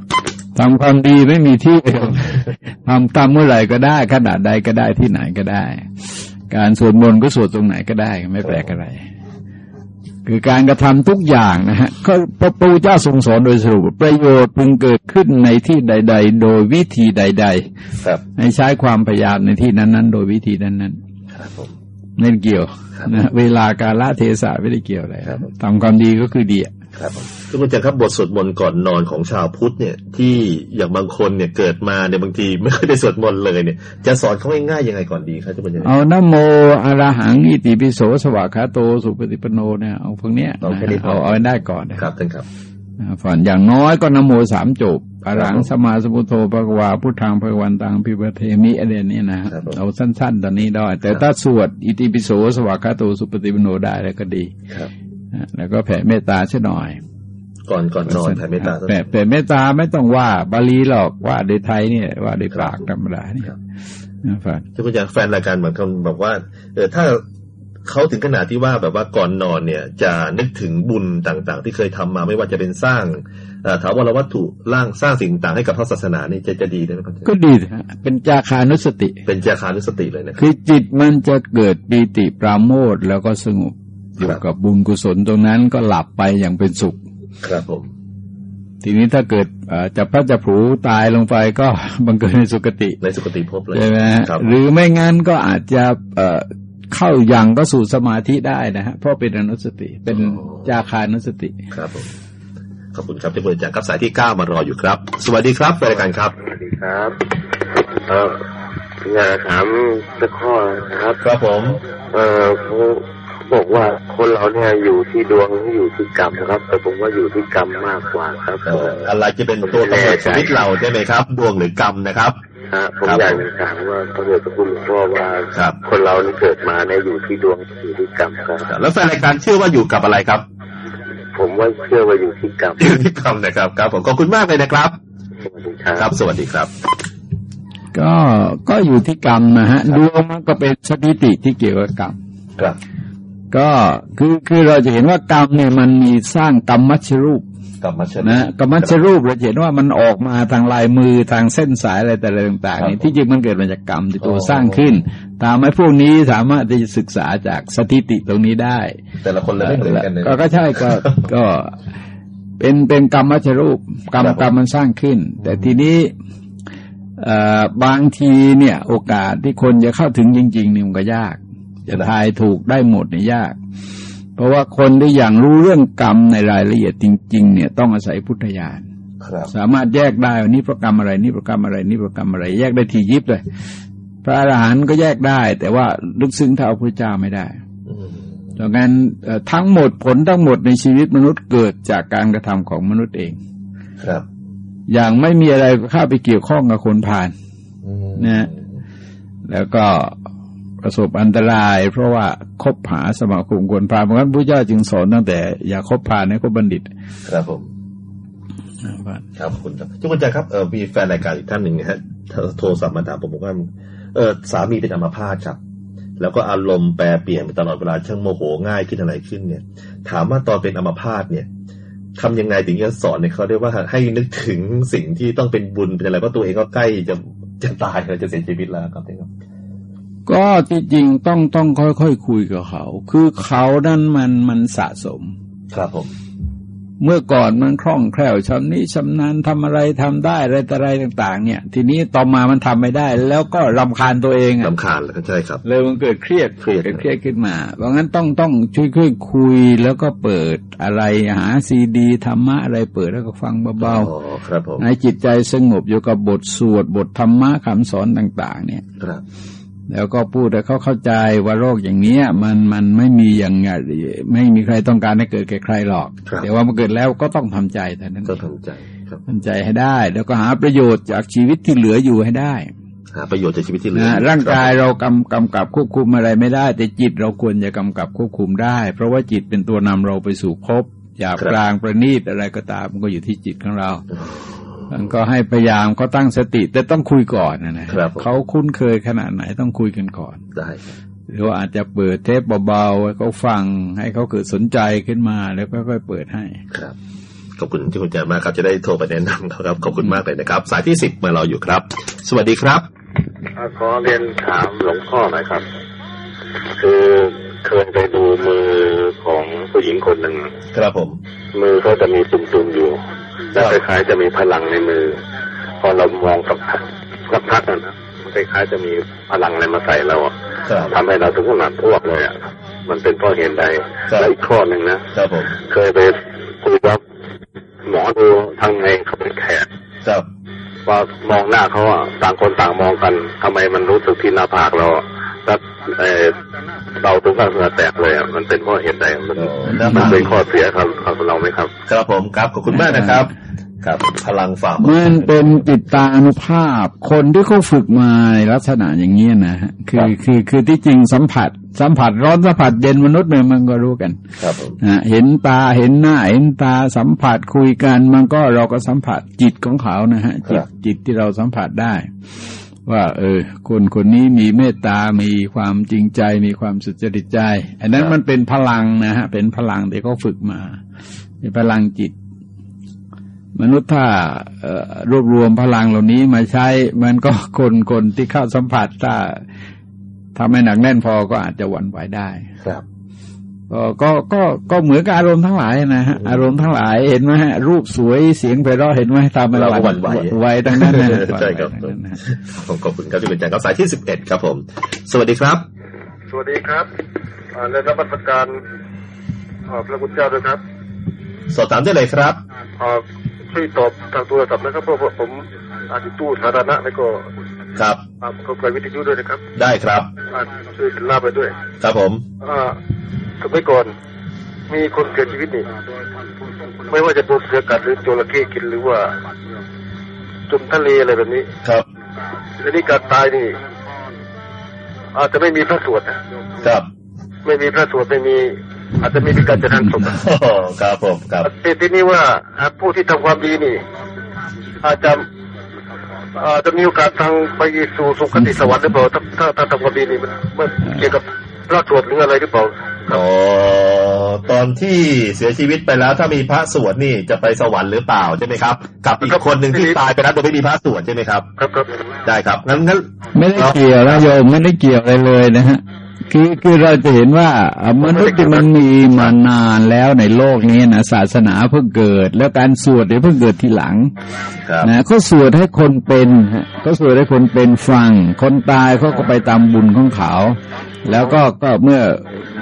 [SPEAKER 3] ทำความดีไม่มีที่ทำตามเมื่อไหร่ก็ได้ ขนาดใดก็ได้ที่ไหนก็ได้ การสวดมนต์ก็สวดตรงไหนก็ได้ ไม่แปลกอะไร คือการกระทำทุกอย่างนะฮะก็พระพุทธเจ้าทรงสอนโดยสรุปว่าประโยชน์พึงเกิดขึ้นในที่ใด ๆ โดยวิธีใด
[SPEAKER 1] ครับ
[SPEAKER 3] ๆให้ใช้ความพยายามในที่นั้นๆ โดยวิธีนั้น
[SPEAKER 1] ครับผม
[SPEAKER 3] ๆไม่เกี่ยวนะเวลาการละเทศะไม่ได้เกี่ยวอะไร
[SPEAKER 1] ครับ
[SPEAKER 3] ทำความดีก็คือดีอะ
[SPEAKER 1] ครับผมทุกคนจะครับบทสวดมนต์ก่อนนอนของชาวพุทธเนี่ย ที่อย่างบางคนเนี่ยเกิดมาเนี่ยบางทีไม่เคยได้สวดมนต์เลยเนี่ย จะสอนเขาง่ายๆยังไงก่อนดีครับทุกคนจะ
[SPEAKER 3] เอานะโมอะระหังอิติปิโสสวากขาโตสุปฏิปโนเนี่ยเอาพวกเนี้ย
[SPEAKER 1] เอา
[SPEAKER 3] นะ
[SPEAKER 1] แค่นี้พอ
[SPEAKER 3] เอาเอาให้ได้ก่อนนะครับ
[SPEAKER 1] ท่านครับ
[SPEAKER 3] ฝันอย่างน้อยก็นะโมสามจบอะระหังสมมาสมพุทโธปะกวาพุทธังพระวันตังพิปเทมิอะไรเนี่ยนะครับ
[SPEAKER 1] ผม
[SPEAKER 3] เอาสั้น ๆ ตอนนี้ได้ แต่
[SPEAKER 1] ครับ
[SPEAKER 3] ถ้าสวดอิติปิโสสวากขาโตสุปฏิปโนได้แล้วก็ดี
[SPEAKER 1] ครับ
[SPEAKER 3] นะ แล้วก็แผ่เมตตาเช่หน่อย
[SPEAKER 1] ก่อนก่อนนอนแผ่เมตตา
[SPEAKER 3] แผ่แผ่เมตตาไม่ต้องว่าบาลีหรอกว่าในไทยเนี่ยว่าในปากธรรมดาเนี่ย
[SPEAKER 1] ครับ
[SPEAKER 3] นะฝัน
[SPEAKER 1] ทุกคนจะแฟนรายการเหมือนกันบอกว่า เออถ้าเขาถึงขนาดที่ว่าแบบว่าก่อนนอนเนี่ย จะนึกถึงบุญต่างๆ ที่เคยทำมาไม่ว่าจะเป็นสร้างเอ่อถาวรวัตถุร่างสร้างสิ่งต่างให้กับพระศาสนานี่จะจะดีได้ไหมครับ
[SPEAKER 3] ก็ดีนะฮะเป็นจาคานุสติ
[SPEAKER 1] เป็นจาคานุสติเลยนะครับ
[SPEAKER 3] คือจิตมันจะเกิดปีติปราโมทย์แล้วก็สงบ อยู่กับบุญกุศลตรงนั้นก็หลับไปอย่างเป็นสุข
[SPEAKER 1] ครับผม
[SPEAKER 3] ทีนี้ถ้าเกิดเอ่อจะพระจะผูตายลงไปก็บังเกิดในสุคติ
[SPEAKER 1] ในสุคติภพเลย
[SPEAKER 3] ใช่ไหมฮะ
[SPEAKER 1] ครับ
[SPEAKER 3] หรือไม่งั้นก็อาจจะเอ่อเข้ายังก็สู่สมาธิได้นะฮะเพราะเป็นอนุสติ เป็นจาคานุสติ
[SPEAKER 1] ครับผมขอบคุณครับที่บริจาคครับสายที่เก้ามารออยู่ครับ สวัสดีครับแฟนรายการครับ
[SPEAKER 2] สวัสดีครับ เอออยากถามสักข้อนะครับ
[SPEAKER 1] ครับผม
[SPEAKER 2] เออเขา บอกว่าคนเราเนี่ยอยู่ที่ดวงหรืออยู่ที่กรรมนะครับ แต่ผมว่าอยู่ที่กรรมมากกว่าครับ
[SPEAKER 1] เอ่ออะไรจะเป็นตัวกำเนิดชีวิตเราใช่ไหมครับ ดวงหรือกรรมนะครับ
[SPEAKER 2] ฮะผม
[SPEAKER 1] ครับ
[SPEAKER 2] อยากจะถามว่าพระเดชพระคุณหลวงพ่อว่า
[SPEAKER 1] ครับ
[SPEAKER 2] คนเรานี่เกิดมาเนี่ยอยู่ที่ดวงอยู่ที่กรรมครับ
[SPEAKER 1] แล้วแฟนรายการเชื่อว่าอยู่กับอะไรครับ
[SPEAKER 2] ผมว่าเชื่อว่าอยู่ที่กรรม
[SPEAKER 1] อยู่ที่กรรมนะครับครับผมขอบคุณมากเลยนะครับ
[SPEAKER 2] สวัสดีครับ
[SPEAKER 1] ครับสวัสดีครับ
[SPEAKER 3] ก็ก็อยู่ที่กรรมนะฮะดวงมันก็เป็นสถิติที่เกี่ยวกับกรรม
[SPEAKER 1] ครับ
[SPEAKER 3] ก็คือคือเราจะเห็นว่ากรรมเนี่ยมันมีสร้างกรรมมัชรูป
[SPEAKER 1] กลับมาเชิญ
[SPEAKER 3] นะกรรมมัชรูปเราจะเห็นว่ามันออกมาทางลายมือทางเส้นสายอะไรแต่อะไรต่างๆนี่ที่จริงมันเกิดมาจากกรรมที่ตัวสร้างขึ้น ตามให้พวกนี้สามารถที่จะศึกษาจากสถิติตรงนี้ได้
[SPEAKER 1] แต่ละคนเลยไม่เหมือนกันเลย
[SPEAKER 3] ก็ก็ใช่ก็ก็เป็นเป็นกรรมมัชรูปกรรม
[SPEAKER 1] ครับผม
[SPEAKER 3] กรรมมันสร้างขึ้น แต่ทีนี้เอ่อบางทีเนี่ย โอกาสที่คนจะเข้าถึงจริงๆนี่มันก็ยาก จะทายถูกได้หมดเนี่ยยาก เพราะว่าคนที่อย่างรู้เรื่องกรรมในรายละเอียดจริง ๆ เนี่ยต้องอาศัยพุทธญาณ
[SPEAKER 1] ครับ
[SPEAKER 3] สามารถแยกได้ว่านี่ประกรรมอะไรนี่ประกรรมอะไรนี่ประกรรมอะไร แยกได้ทียิบเลย พระอรหันต์ก็แยกได้ แต่ว่าลึกซึ้งเท่าพระเจ้าไม่ได้
[SPEAKER 1] อืม
[SPEAKER 3] ดังนั้นเอ่อทั้งหมดผลทั้งหมดในชีวิตมนุษย์เกิดจากการกระทำของมนุษย์เอง
[SPEAKER 1] ครับ
[SPEAKER 3] อย่างไม่มีอะไรเข้าไปเกี่ยวข้องกับคนผ่าน
[SPEAKER 1] อืม
[SPEAKER 3] นะแล้วก็ ประสบอันตราย เพราะว่าคบหาสมาคมคนพาลเพราะฉะนั้นพระเจ้าจึงสอนตั้งแต่ อย่าคบพาลให้คบบัณฑิต
[SPEAKER 1] ครับผมครับขอบคุณครับทุกคนใจครับเออมีแฟนรายการอีกท่านหนึ่งนะฮะโทรศัพท์มาถามผมบอกว่าเออสามีเป็นอัมพาตครับ แล้วก็อารมณ์แปรเปลี่ยนไปตลอดเวลาช่างโมโหง่ายขึ้นอะไรขึ้นเนี่ย ถามว่าตอนเป็นอัมพาตเนี่ยทำยังไงถึงจะสอนเนี่ยเขาเรียกว่าให้นึกถึงสิ่งที่ต้องเป็นบุญเป็นอะไรเพราะตัวเองก็ใกล้จะจะตายแล้วจะเสียชีวิตแล้วครับท่านครับ
[SPEAKER 3] ก็ที่จริงต้องต้องค่อยๆคุยกับเขา คือเขานั้นมันมันสะสม
[SPEAKER 1] ครับผม
[SPEAKER 3] เมื่อก่อนมันคล่องแคล่วชำนิชำนาญทำอะไรทำได้อะไรแต่อะไรต่าง ๆ เนี่ย ทีนี้ต่อมามันทำไม่ได้ แล้วก็รำคาญตัวเองอะ
[SPEAKER 1] ลำคาญแล้วใช่ครับ
[SPEAKER 3] เลยมันเกิดเครียด
[SPEAKER 1] เครียด
[SPEAKER 3] กิดเครียดขึ้นมา เพราะงั้นต้องต้องช่วยช่วยคุยแล้วก็เปิดอะไรหาซีดีธรรมะอะไรเปิดแล้วก็ฟังเบา
[SPEAKER 1] อ๋อครับผม
[SPEAKER 3] ๆให้จิตใจสงบอยู่กับบทสวดบทธรรมะคำสอนต่าง ๆ เนี่ย
[SPEAKER 1] ครับ
[SPEAKER 3] แล้วก็พูดให้เขาเข้าใจว่าโรคอย่างเนี้ย มันมันไม่มีอย่างไงไม่มีใครต้องการให้เกิดแก่ใครหรอก
[SPEAKER 1] ครับ
[SPEAKER 3] แต่ว่ามันเกิดแล้วก็ต้องทำใจแต่นั้น
[SPEAKER 1] ก็
[SPEAKER 3] เอง
[SPEAKER 1] ทำใจครับ
[SPEAKER 3] ทำใจให้ได้ แล้วก็หาประโยชน์จากชีวิตที่เหลืออยู่ให้ได้
[SPEAKER 1] หาประโยชน์จากชีวิตที่เหลือ
[SPEAKER 3] นะร่างกาย
[SPEAKER 1] คบ
[SPEAKER 3] เรากำกำกับควบคุมอะไรไม่ได้ แต่จิตเราควรจะกำกับควบคุมได้ เพราะว่าจิตเป็นตัวนำเราไปสู่ภพหยาบกลางประณีตอะไรก็ตามมันก็อยู่ที่จิตของเรา มันก็ให้พยายามเขาตั้งสติ แต่ต้องคุยก่อนนะนะครับ
[SPEAKER 1] ผม
[SPEAKER 3] เขาคุ้นเคยขนาดไหนต้องคุยกันก่อน
[SPEAKER 1] ได้ครับ
[SPEAKER 3] หรือว่าอาจจะเปิดเทปเบาๆให้เขาฟังให้เขาเกิดสนใจขึ้นมาแล้วก็ค่อยๆเปิดให้
[SPEAKER 1] ครับขอบคุณที่คุณแจมากครับจะได้โทรไปแนะนำครับขอบคุณมากเลยนะครับ สายที่สิบมารออยู่ครับ สวัสดีครับ
[SPEAKER 6] ขอเรียนถามหลวงพ่อหน่อยครับ คือเคยไปดูมือของผู้หญิงคนหนึ่ง
[SPEAKER 1] ครับผม
[SPEAKER 6] มือเขาจะมีตุ่มๆอยู่ แล้วคล้ายๆจะมีพลังในมือ พอเรามองกับสักพักนั้นนะมันคล้ายๆจะมีพลังอะไรมาใส่เราอะ
[SPEAKER 1] ครับ
[SPEAKER 6] ทำให้เราถึงขนาดพวกเลยอะมันเป็นเพราะเหตุใด
[SPEAKER 1] ครับ
[SPEAKER 6] และอีกข้อหนึ่งนะ
[SPEAKER 1] ครับผม
[SPEAKER 6] เคยไปคุยกับหมอดูทางในเขาเป็นแขก
[SPEAKER 1] ครับ
[SPEAKER 6] ว่ามองหน้าเขาอะต่างคนต่างมองกันทำไมมันรู้สึกที่หน้าผากเรา อะแล้วเออเราถึงกับเหงื่อแตกเลยอะมันเป็นเพราะเหตุใดมัน
[SPEAKER 1] อ๋อหน้า
[SPEAKER 6] มัน
[SPEAKER 1] ผาก
[SPEAKER 6] เป็นข้อเสียครับของเราไหมครับ
[SPEAKER 1] ครับผมครับขอบคุณมากนะครับ ครับ พลังฝ่ามื
[SPEAKER 3] มันเป็นจิตตานุภาพ คนที่เขาฝึกมาในลักษณะอย่างนี้ยนะฮะคือคือคือที่จริงสัมผัส สัมผัสร้อนสัมผัสเย็นมนุษย์เนี่ยมันก็รู้กัน
[SPEAKER 1] ครับผม
[SPEAKER 3] นะเห็นตาเห็นหน้าเห็นตาสัมผัสคุยกันมันก็เราก็สัมผัสจิตของเขานะฮะจิตจิตที่เราสัมผัสได้ ว่า เออ คนคนนี้มีเมตตา มีความจริงใจ มีความสุจริตใจ อันนั้นมันเป็นพลังนะฮะ เป็นพลังที่เขาฝึกมา เป็นพลังจิต มนุษย์ถ้าเอ่อรวบรวมพลังเหล่านี้มาใช้ มันก็คนคนที่เข้าสัมผัสถ้าถ้าไม่หนักแน่นพอก็อาจจะหวั่นไหวได้
[SPEAKER 1] ครับ
[SPEAKER 3] ก็ก็ก็ก็เหมือนกับอารมณ์ทั้งหลายนะฮะอารมณ์ทั้งหลายเห็นไหมฮะรูปสวยเสียงไพเราะเห็นไหมตามมัน
[SPEAKER 1] เราก็หวั่นไหว
[SPEAKER 3] ไหวทั้งนั้นนะ
[SPEAKER 1] ใช่ครับ
[SPEAKER 3] หวั่นไหวทั้งนั้นนะ
[SPEAKER 1] ผมขอบคุณครับที่เป็นแจงครับสายที่สิบเอ็ดครับผม สวัสดีครับ
[SPEAKER 6] สวัสดีครับในรับราชการพระคุณเจ้าด้วยครับ
[SPEAKER 1] สอบถามได้เลยครับ
[SPEAKER 6] ช่วยตอบทางโทรศัพท์นะครับเพราะว่าผมอาจจะตู้สาธารณะแล้วก็
[SPEAKER 1] ครับ
[SPEAKER 6] เข้าไปวิทยุด้วยนะครับ
[SPEAKER 1] ได้ครับ
[SPEAKER 6] ช่วยลาไปด้วย
[SPEAKER 1] ครับผม
[SPEAKER 6] อ่า สมัยก่อน มีคนเสียชีวิตนี่ไม่ว่าจะโดนเสือกัดหรือจระเข้กินหรือว่าจมทะเลอะไรแบบนี้
[SPEAKER 1] ครับ
[SPEAKER 6] และนี่การตายนี่ อาจจะไม่มีพระสวดนะครับ ไม่มีพระสวดไม่มี อาจจะไม่มีการจัดงานศพอะ
[SPEAKER 1] โอ้โหครับผมครับ
[SPEAKER 6] แต่ทีนี้ว่าผู้ที่ทำความดีนี่ อาจจะอาจจะมีโอกาสทางไปสู่สุคติสวรรค์หรือเปล่าถ้าถ้าถ้าทำความดีนี่มันมันเกี่ยวกับพระสวดหรืออะไรหรือเปล่า
[SPEAKER 1] อ๋อตอนที่เสียชีวิตไปแล้วถ้ามีพระสวดนี่จะไปสวรรค์หรือเปล่าใช่ไหมครับ กับอีกคนหนึ่งที่ตายไปแล้วโดยไม่มีพระสวดใช่ไหมครับ
[SPEAKER 6] ครับครับ
[SPEAKER 1] ได้ครับงั้นงั้น
[SPEAKER 3] ไม่ได้เกี่ยวนะโยมไม่ได้เกี่ยวอะไรเลยนะฮะ คือคือเราจะเห็นว่าอะมนุษย์ที่มันมีมานานแล้วในโลกนี้นะศาสนาเพิ่งเกิด แล้วการสวดเนี่ยเพิ่งเกิดทีหลัง
[SPEAKER 1] ครับ
[SPEAKER 3] นะเขาสวดให้คนเป็นฮะเขาสวดให้คนเป็นฟัง คนตายเขาก็ไปตามบุญของเขา แล้วก็ก็เมื่อ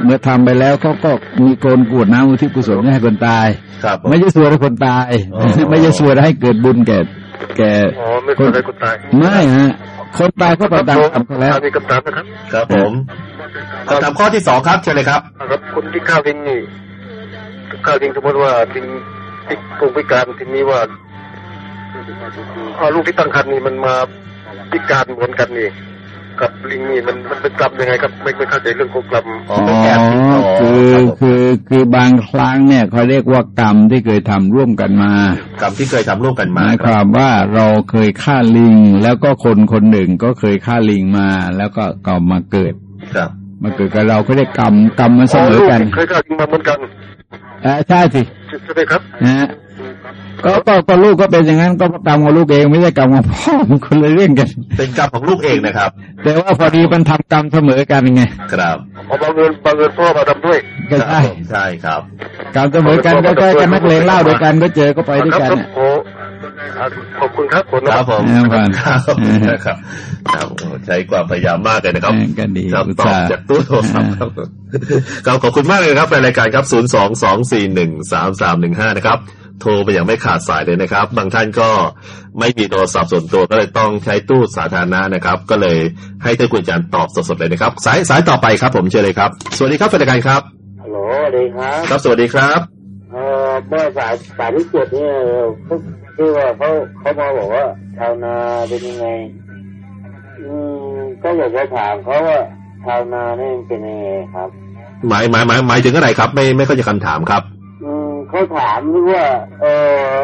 [SPEAKER 3] เมื่อทำไปแล้วเขาก็มีโกนกรวดน้ำอุทิศกุศลให้คนตาย
[SPEAKER 1] ครับผม
[SPEAKER 3] ไม่ใช่สวดให้คนตาย
[SPEAKER 1] อ๋อ
[SPEAKER 3] ไม่ใช่สวดให้เกิดบุญแก่แก่
[SPEAKER 6] อ๋อไม่ควรให้คนตาย
[SPEAKER 3] ไม่ฮะคนตายก็ไปตามกรรมเขาแล้ว
[SPEAKER 6] มีคำถามนะครับ
[SPEAKER 1] ครับผม คำถามข้อที่สองครับเชิญเลยครับ
[SPEAKER 6] ครับคนที่ข้าวลิงนี่ข้าวลิงสมมติว่าลิงที่คงพิการทีนี้ว่าเอาลูกที่ตั้งครรภ์นี่มันมาพิการเหมือนกันนี่กับลิงนี่มันมันเป็นกรรมยังไงครับ ไม่ไม่เข้าใจเรื่องของกรรม
[SPEAKER 1] อ๋อ
[SPEAKER 3] อ๋
[SPEAKER 1] เป็น
[SPEAKER 3] อ
[SPEAKER 1] แอบติดต่อ
[SPEAKER 3] คือ
[SPEAKER 1] ครับผม
[SPEAKER 3] คือคือบางครั้งเนี่ยเขาเรียกว่ากรรมที่เคยทำร่วมกันมา
[SPEAKER 1] กรรมที่เคยทำร่วมกัน
[SPEAKER 3] ห
[SPEAKER 1] มา
[SPEAKER 3] มาย
[SPEAKER 1] ค
[SPEAKER 3] ครับวามว่าเราเคยฆ่าลิง แล้วก็คนคนหนึ่งก็เคยฆ่าลิงมา แล้วก็ก็มาเกิด
[SPEAKER 1] ครับ
[SPEAKER 3] มาเกิดกับเราก็เรียกกรรมกรรมมันเสมอกัน
[SPEAKER 6] ลูเคยข้าวลิงมาเหมือนกัน
[SPEAKER 3] เออใช่สิ
[SPEAKER 6] ใช่ไหมครับ
[SPEAKER 3] นะฮะก็ก็ก็ลูกก็เป็นอย่างนั้นก็กรรมของลูกเองไม่ใช่กรรมของพ่อมันคนละเรื่องกัน
[SPEAKER 1] เป็นกรรมของลูกเองนะครับ
[SPEAKER 3] แต่ว่าพอดีมันทำกรรมเสมอกันไง
[SPEAKER 1] ครับ
[SPEAKER 6] เอาบางเงินบางเงินพ่อมาทำด้วย
[SPEAKER 3] ก็ใช่
[SPEAKER 1] ครับผมใช่ครับ
[SPEAKER 3] กรรมเสมอกันก็ใกล้กันนักเลงเหล่าด้วยกันก็เจอก็ไปด้วยกัน
[SPEAKER 6] ครับ
[SPEAKER 3] เนี่ย
[SPEAKER 6] โอ้อ่า ขอบคุณครับผม
[SPEAKER 1] ครับผม
[SPEAKER 3] ครับผม
[SPEAKER 1] ครับนะครับครับโอ้ใช้ความพยายามมากเลยนะครับ
[SPEAKER 3] เออก็ดี
[SPEAKER 1] ครับ
[SPEAKER 3] อุต
[SPEAKER 1] ตอบ
[SPEAKER 3] ส่าห์
[SPEAKER 1] จากตู้โทรศัพท์ครับครับขอบคุณมากเลยครับในรายการครับ0 2 2 4 1 3 3 1 5นะครับโทรไปอย่างไม่ขาดสายเลยนะครับ บางท่านก็ไม่มีโทรศัพท์ส่วนตัวก็เลยต้องใช้ตู้สาธารณะนะครับ ก็เลยให้ท่านคุณอาจารย์ตอบสดๆเลยนะครับ สายสายต่อไปครับ ผมเชิญเลยครับ สวัสดีครับแฟนรายการครับ
[SPEAKER 2] ฮัลโหลสวัสดีครับ
[SPEAKER 1] ครับสวัสดีครับ
[SPEAKER 2] เอ่อเมื่อสายสายที่เจ็ดเนี่ยเขาที่ว่าเขาเขามาบอกว่าชาวนาเป็นยังไง อืมก็อยากจะถามเขาว่าชาวนาเนี่ยมันเป็นยังไงครับ
[SPEAKER 1] หมายหมายหมายหมายถึงอะไรครับ ไม่ไม่เข้าใจคำถามครับ
[SPEAKER 2] อืมเขาถามว่า เออ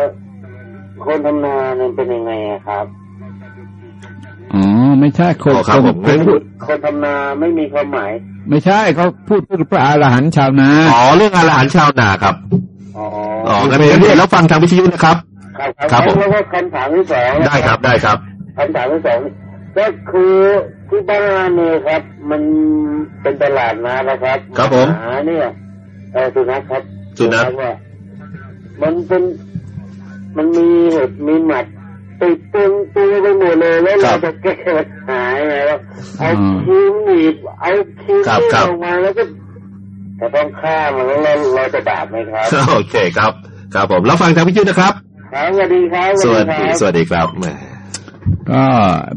[SPEAKER 2] คนทำนาเนี่ยเป็นยังไงอะครับ
[SPEAKER 3] อ๋อไม่ใช่คน
[SPEAKER 1] อ๋อครับ
[SPEAKER 3] คน
[SPEAKER 1] ผม
[SPEAKER 3] คนพูด
[SPEAKER 2] คนทำนาไม่มีความหมาย
[SPEAKER 3] ไม่ใช่เขาพูดเรื่องพระอรหันต์ชาวนา
[SPEAKER 1] อ๋อเรื่องอาหารชาวนาครับ
[SPEAKER 2] อ๋อ
[SPEAKER 1] อ๋องั้นเดี๋ยวแล้วฟังทางวิทยุนะครับ
[SPEAKER 2] ครับ
[SPEAKER 1] ครับผม
[SPEAKER 2] แล้วก็คำถามที่สอง
[SPEAKER 1] ได้ครับได้ครับ
[SPEAKER 2] คำถามที่สองก็คือที่บ้านเนี่ยครับ มันเป็นตลาดนานะครับ
[SPEAKER 1] ครับผม
[SPEAKER 2] หาเนี่ยเออสุนัขครับ
[SPEAKER 1] สุนัข
[SPEAKER 2] ว่ามันเป็นมันมีเห็บมีหมัดติดเต็มตัวไปหมดเลยแล้วเราจะแก้ปัญหายังไงครับเอาครีมหนีบเอาครีม
[SPEAKER 1] ครับ
[SPEAKER 2] ที่
[SPEAKER 1] ครับ
[SPEAKER 2] ออกมาแล้วก็ จะต้องฆ่ามันแล้วเราเราจะบาปไหมครับ
[SPEAKER 1] โอเคครับ ครับผมแล้วฟังทางวิทยุนะครับ
[SPEAKER 2] ครับสวัสดีครับ
[SPEAKER 1] สวัสดี
[SPEAKER 2] ครับ
[SPEAKER 1] สวัสดีครับแหม
[SPEAKER 3] ก็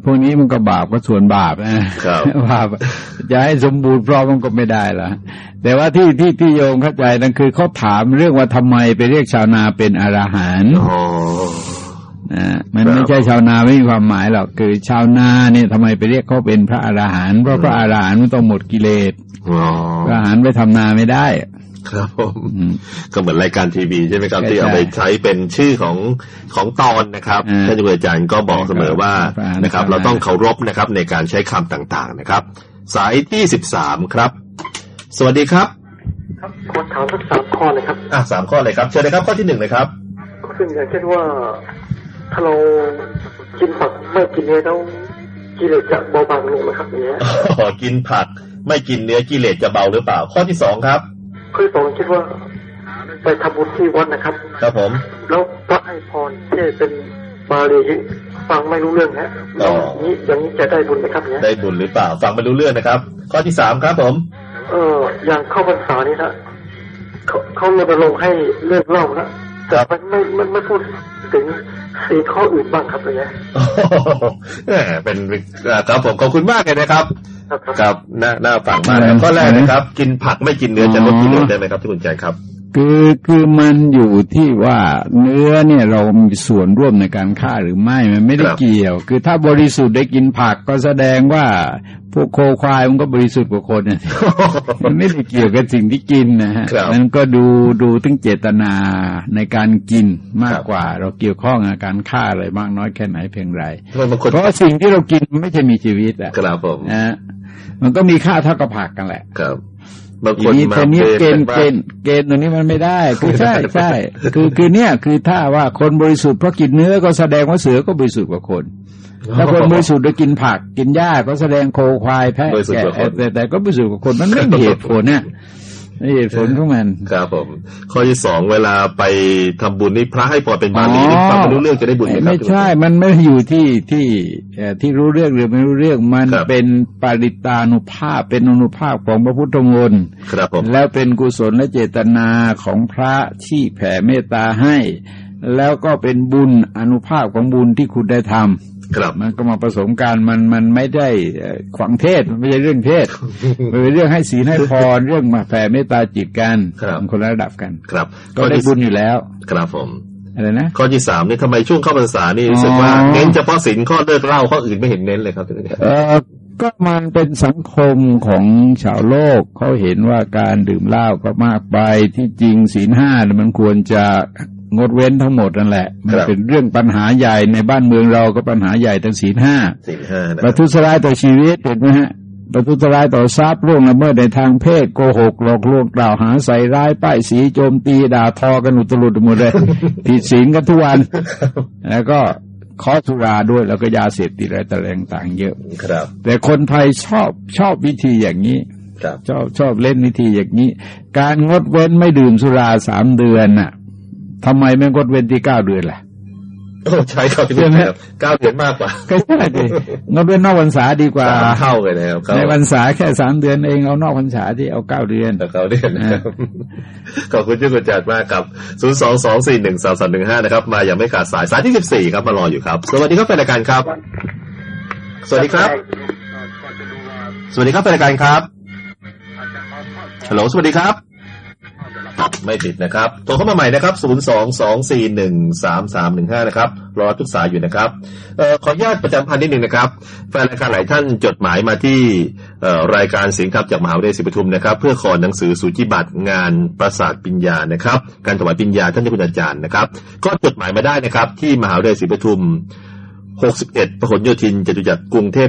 [SPEAKER 3] พวกนี้มันก็บาปก็ส่วนบาปนะครับ บาปจะให้สมบูรณ์พร้อมมันก็ไม่ได้ละแต่ว่าที่ที่ที่โยงเข้าใจนั่นคือเขาถามเรื่องว่าทำไมไปเรียกชาวนาเป็นอรหันต์
[SPEAKER 1] อ๋อ
[SPEAKER 3] นะมัน
[SPEAKER 1] ครับ
[SPEAKER 3] ไม่ใช่ชาวนาไม่มีความหมายหรอกคือชาวนาเนี่ยทำไมไปเรียกเขาเป็นพระอรหันต์เพราะพระอรหันต์มันต้องหมดกิเลส
[SPEAKER 1] อ๋อ
[SPEAKER 3] พระอรหันต์ไปทำนาไม่ได้
[SPEAKER 1] ครับผม
[SPEAKER 3] อืม
[SPEAKER 1] ก็เหมือนรายการทีวีใช่ไหมครับ
[SPEAKER 3] ใช่
[SPEAKER 1] ที่เอาไปใช้เป็นชื่อของของตอนนะครับ
[SPEAKER 3] อ่า
[SPEAKER 1] ท่านอาจารย์ก็บอกเสมอว่า
[SPEAKER 3] ครับ
[SPEAKER 1] นะครับ
[SPEAKER 3] ครับ
[SPEAKER 1] เราต้องเคารพนะครับในการใช้คำต่างๆนะครับ สายที่สิบสามครับ สวัสดีครับ
[SPEAKER 6] ครับขอถามสักสามข้อเลยครับ
[SPEAKER 1] อะสามข้อเลยครับเชิญเลยครับข้อที่หนึ่งเลยครับ
[SPEAKER 6] ซึ่งอย่างเช่นว่า ถ้าเรากินผักไม่กินเนื้อแล้วกิเลสจะเบาบางลงไหมครับอย่างเนี้ย
[SPEAKER 1] อ๋อกินผักไม่กินเนื้อกิเลสจะเบาหรือเปล่า ข้อที่สองครับ
[SPEAKER 6] เคยสองคิดว่า ไปทำบุญที่วัดนะครับ
[SPEAKER 1] ครับผม
[SPEAKER 6] แล้วพระไอพรเทศเป็นบาลีฟังไม่รู้เรื่องฮะแล้วอย่างนี้อย่างนี้จะได้บุญไหมครับเนี้ย
[SPEAKER 1] ได้บุญหรือเปล่า ฟังไม่รู้เรื่องนะครับ ข้อที่สามครับผม
[SPEAKER 6] เอออย่างเข้าพรรษานี่นะเขาเขารณรงค์ให้เลิกเหล่านะ แต่มันไม่ไม่ไม่พูดถึงสีข้ออื่นบ้างครับอย่างเงี้ย
[SPEAKER 1] โอ้โหแหมเป็นอ่าครับผมขอบคุณมากเลยนะครับ
[SPEAKER 6] ครับครับ
[SPEAKER 1] ครับน่าน่าฟังมากนะครับข้อแรกนะครับ กินผักไม่กินเนื้อจะลดกิเลสได้ไหมครับที่คุณใจครับ
[SPEAKER 3] คือคือมันอยู่ที่ว่าเนื้อเนี่ยเรามีส่วนร่วมในการฆ่าหรือไม่มันไม่ได้
[SPEAKER 1] ครับ
[SPEAKER 3] เกี่ยว คือถ้าบริสุทธิ์ได้กินผักก็แสดงว่าพวกโคควายมันก็บริสุทธิ์กว่าคนน่ะมันไม่ได้เกี่ยวกับสิ่งที่กินนะฮะ
[SPEAKER 1] ครับ
[SPEAKER 3] มันก็ดูดูถึงเจตนาในการกินมาก
[SPEAKER 1] ครับ
[SPEAKER 3] กว่า เราเกี่ยวข้องกับการฆ่าอะไรมากน้อยแค่ไหนเพียงไร
[SPEAKER 1] บางคน
[SPEAKER 3] เพราะว่าสิ่งที่เรากินมันไม่ใช่มีชีวิตอะ
[SPEAKER 1] ครับผม
[SPEAKER 3] นะฮะมันก็มีค่าเท่ากับผักกันแหละ
[SPEAKER 1] ครับ บาง
[SPEAKER 3] ที
[SPEAKER 1] คน
[SPEAKER 3] นี้
[SPEAKER 1] มา
[SPEAKER 3] แต่เนี้ยเกณฑ์
[SPEAKER 1] บ้า
[SPEAKER 3] เกณฑ์เกณฑ์ตัวนี้มันไม่ได้คือใช่ใช่คือคือเนี่ยคือถ้าว่าคนบริสุทธิ์เพราะกินเนื้อก็แสดงว่าเสือก็บริสุทธิ์กว่าคน ถ้าคนบริสุทธิ์โดยกินผักกินหญ้าก็แสดงโคควายแพะ
[SPEAKER 1] บริสุทธิ์
[SPEAKER 3] แกะ
[SPEAKER 1] กว่าคน
[SPEAKER 3] แต่แต่ก็บริสุทธิ์กว่าคนมันไม่มีเหตุผลเนี่ย ไม่มีเหตุผลของมัน
[SPEAKER 1] ครับผม ข้อที่สองเวลาไปทำบุญนี่พระให้พรเป็นบาลีนี่ฟังไม่รู้เรื่องจะได้บุญไหมครับ
[SPEAKER 3] ไม่ใช่ มันไม่ได้อยู่ที่ที่เอ่อที่รู้เรื่องหรือไม่รู้เรื่องมัน
[SPEAKER 1] ครับ
[SPEAKER 3] เป็นปริตานุภาพเป็นอนุภาพของพระพุทธมนต์
[SPEAKER 1] ครับผม
[SPEAKER 3] แล้วเป็นกุศลและเจตนาของพระที่แผ่เมตตาให้ แล้วก็เป็นบุญอนุภาพของบุญที่คุณได้ทำ
[SPEAKER 1] ครับ
[SPEAKER 3] มันก็มาผสมกันมันมันไม่ได้เอ่อขวางเทศมันไม่ใช่เรื่องเทศมันเป็นเรื่องให้ศีลให้พรเรื่องมาแผ่เมตตาจิตกัน
[SPEAKER 1] ครับ
[SPEAKER 3] มันคนละระดับกัน
[SPEAKER 1] ครับ
[SPEAKER 3] ก็
[SPEAKER 1] ข้อ
[SPEAKER 3] ได้
[SPEAKER 1] ที่
[SPEAKER 3] บุญอยู่แล้ว
[SPEAKER 1] ครับผม
[SPEAKER 3] อะไรนะ
[SPEAKER 1] ข้อที่สามนี่ทำไมช่วงเข้าพรรษานี่รู้สึกว่า
[SPEAKER 3] อ๋อ
[SPEAKER 1] เน้นเฉพาะศีลข้อเลิกเหล้าข้ออื่นไม่เห็นเน้นเลยครับ
[SPEAKER 3] เออก็มันเป็นสังคมของชาวโลกเขาเห็นว่าการดื่มเหล้าก็มากไปที่จริงศีลห้าเนี่ยมันควรจะ งดเว้นทั้งหมดนั่นแหละ มัน
[SPEAKER 1] ครับ
[SPEAKER 3] เป็นเรื่องปัญหาใหญ่ในบ้านเมืองเราก็ปัญหาใหญ่ทั้งศีลห้า
[SPEAKER 1] ศีลห้านะ
[SPEAKER 3] ประทุษร้ายต่อชีวิตเห็นไหมฮะประทุษร้ายต่อทรัพย์ล่วงละเมิดในทางเพศโกหกหลอกลวงกล่าวหาใส่ร้ายป้ายสีโจมตีด่าทอกันอุตลุดหมดเลยผิดศีลกันทุกวัน แล้วก็ขอสุราด้วยแล้วก็ยาเสพติดอะไรต่างๆเยอะ
[SPEAKER 1] ครับ
[SPEAKER 3] แต่คนไทยชอบชอบวิธีอย่างนี้
[SPEAKER 1] ครับ
[SPEAKER 3] ชอบชอบเล่นวิธีอย่างนี้ การงดเว้นไม่ดื่มสุราสามเดือนน่ะ ทำไมไม่งดเว้นที่เก้าเดือนล่ะ
[SPEAKER 1] โอ้ใช่ครับที่
[SPEAKER 3] ใช่ไหม
[SPEAKER 1] ครับเก้าเดือนมากกว่า
[SPEAKER 3] ก็ใช่ดิงดเว้นนอกพรรษาดีกว่า
[SPEAKER 1] สามเท่าเลยนะครับ
[SPEAKER 3] ในพรรษาแค่สามเดือนเองเอานอกพรรษาที่เอาเก้าเดือน
[SPEAKER 1] แต่เขาเดือนนะครับขอบคุณที่คุณจัดมากครับศูนย์สองสองสี่หนึ่งสามสามหนึ่งห้านะครับ มาอย่างไม่ขาดสายสายที่สิบสี่ครับมารออยู่ครับ สวัสดีครับแฟนรายการครับ สวัสดีครับ สวัสดีครับแฟนรายการครับฮัลโหลสวัสดีครับ ไม่ติดนะครับโทรเข้ามาใหม่นะครับ 022413315 นะครับ รอทุกสายอยู่นะครับเอ่อขออนุญาตประจำพันธ์นิดหนึ่งนะครับ แฟนรายการหลายท่านจดหมายมาที่เอ่อรายการเสียงธรรมจากมหาวิทยาลัยศรีปทุมนะครับ เพื่อขอหนังสือสูจิบัตรงานประสาทปัญญานะครับ การถวายปัญญาท่านเจ้าคุณอาจารย์นะครับ ก็จดหมายมาได้นะครับ ที่มหาวิทยาลัยศรีปทุม 61พหลโยธินจตุจักรกรุงเทพ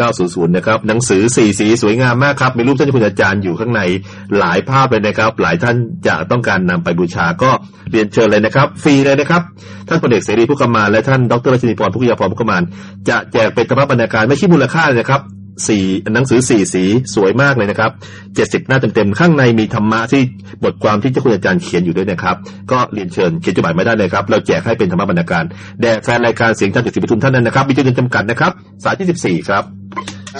[SPEAKER 1] 10900นะครับหนังสือสีสีสวยงามมากครับ มีรูปท่านคุณอาจารย์อยู่ข้างในหลายภาพเลยนะครับ หลายท่านจะต้องการนำไปบูชาก็เรียนเชิญเลยนะครับ ฟรีเลยนะครับ ท่านพลเอกเสรีผู้กำมาและท่านดรราชนีพรผู้ยาพรผู้กำมานจะแจกเป็นธรรมบรรณาการไม่คิดมูลค่าเลยนะครับ สีหนังสือสี่สีสวยมากเลยนะครับเจ็ดสิบหน้าเต็มๆข้างในมีธรรมะที่บทความที่เจ้าคุณอาจารย์เขียนอยู่ด้วยนะครับ ก็เรียนเชิญเขียนจดหมายมาได้เลยครับ เราแจกให้เป็นธรรมบรรณาการแด่แฟนรายการเสียงธรรมจากศรีปทุมท่านนั้นนะครับมีจำนวนจำกัดนะครับ สายที่สิบสี่ครับ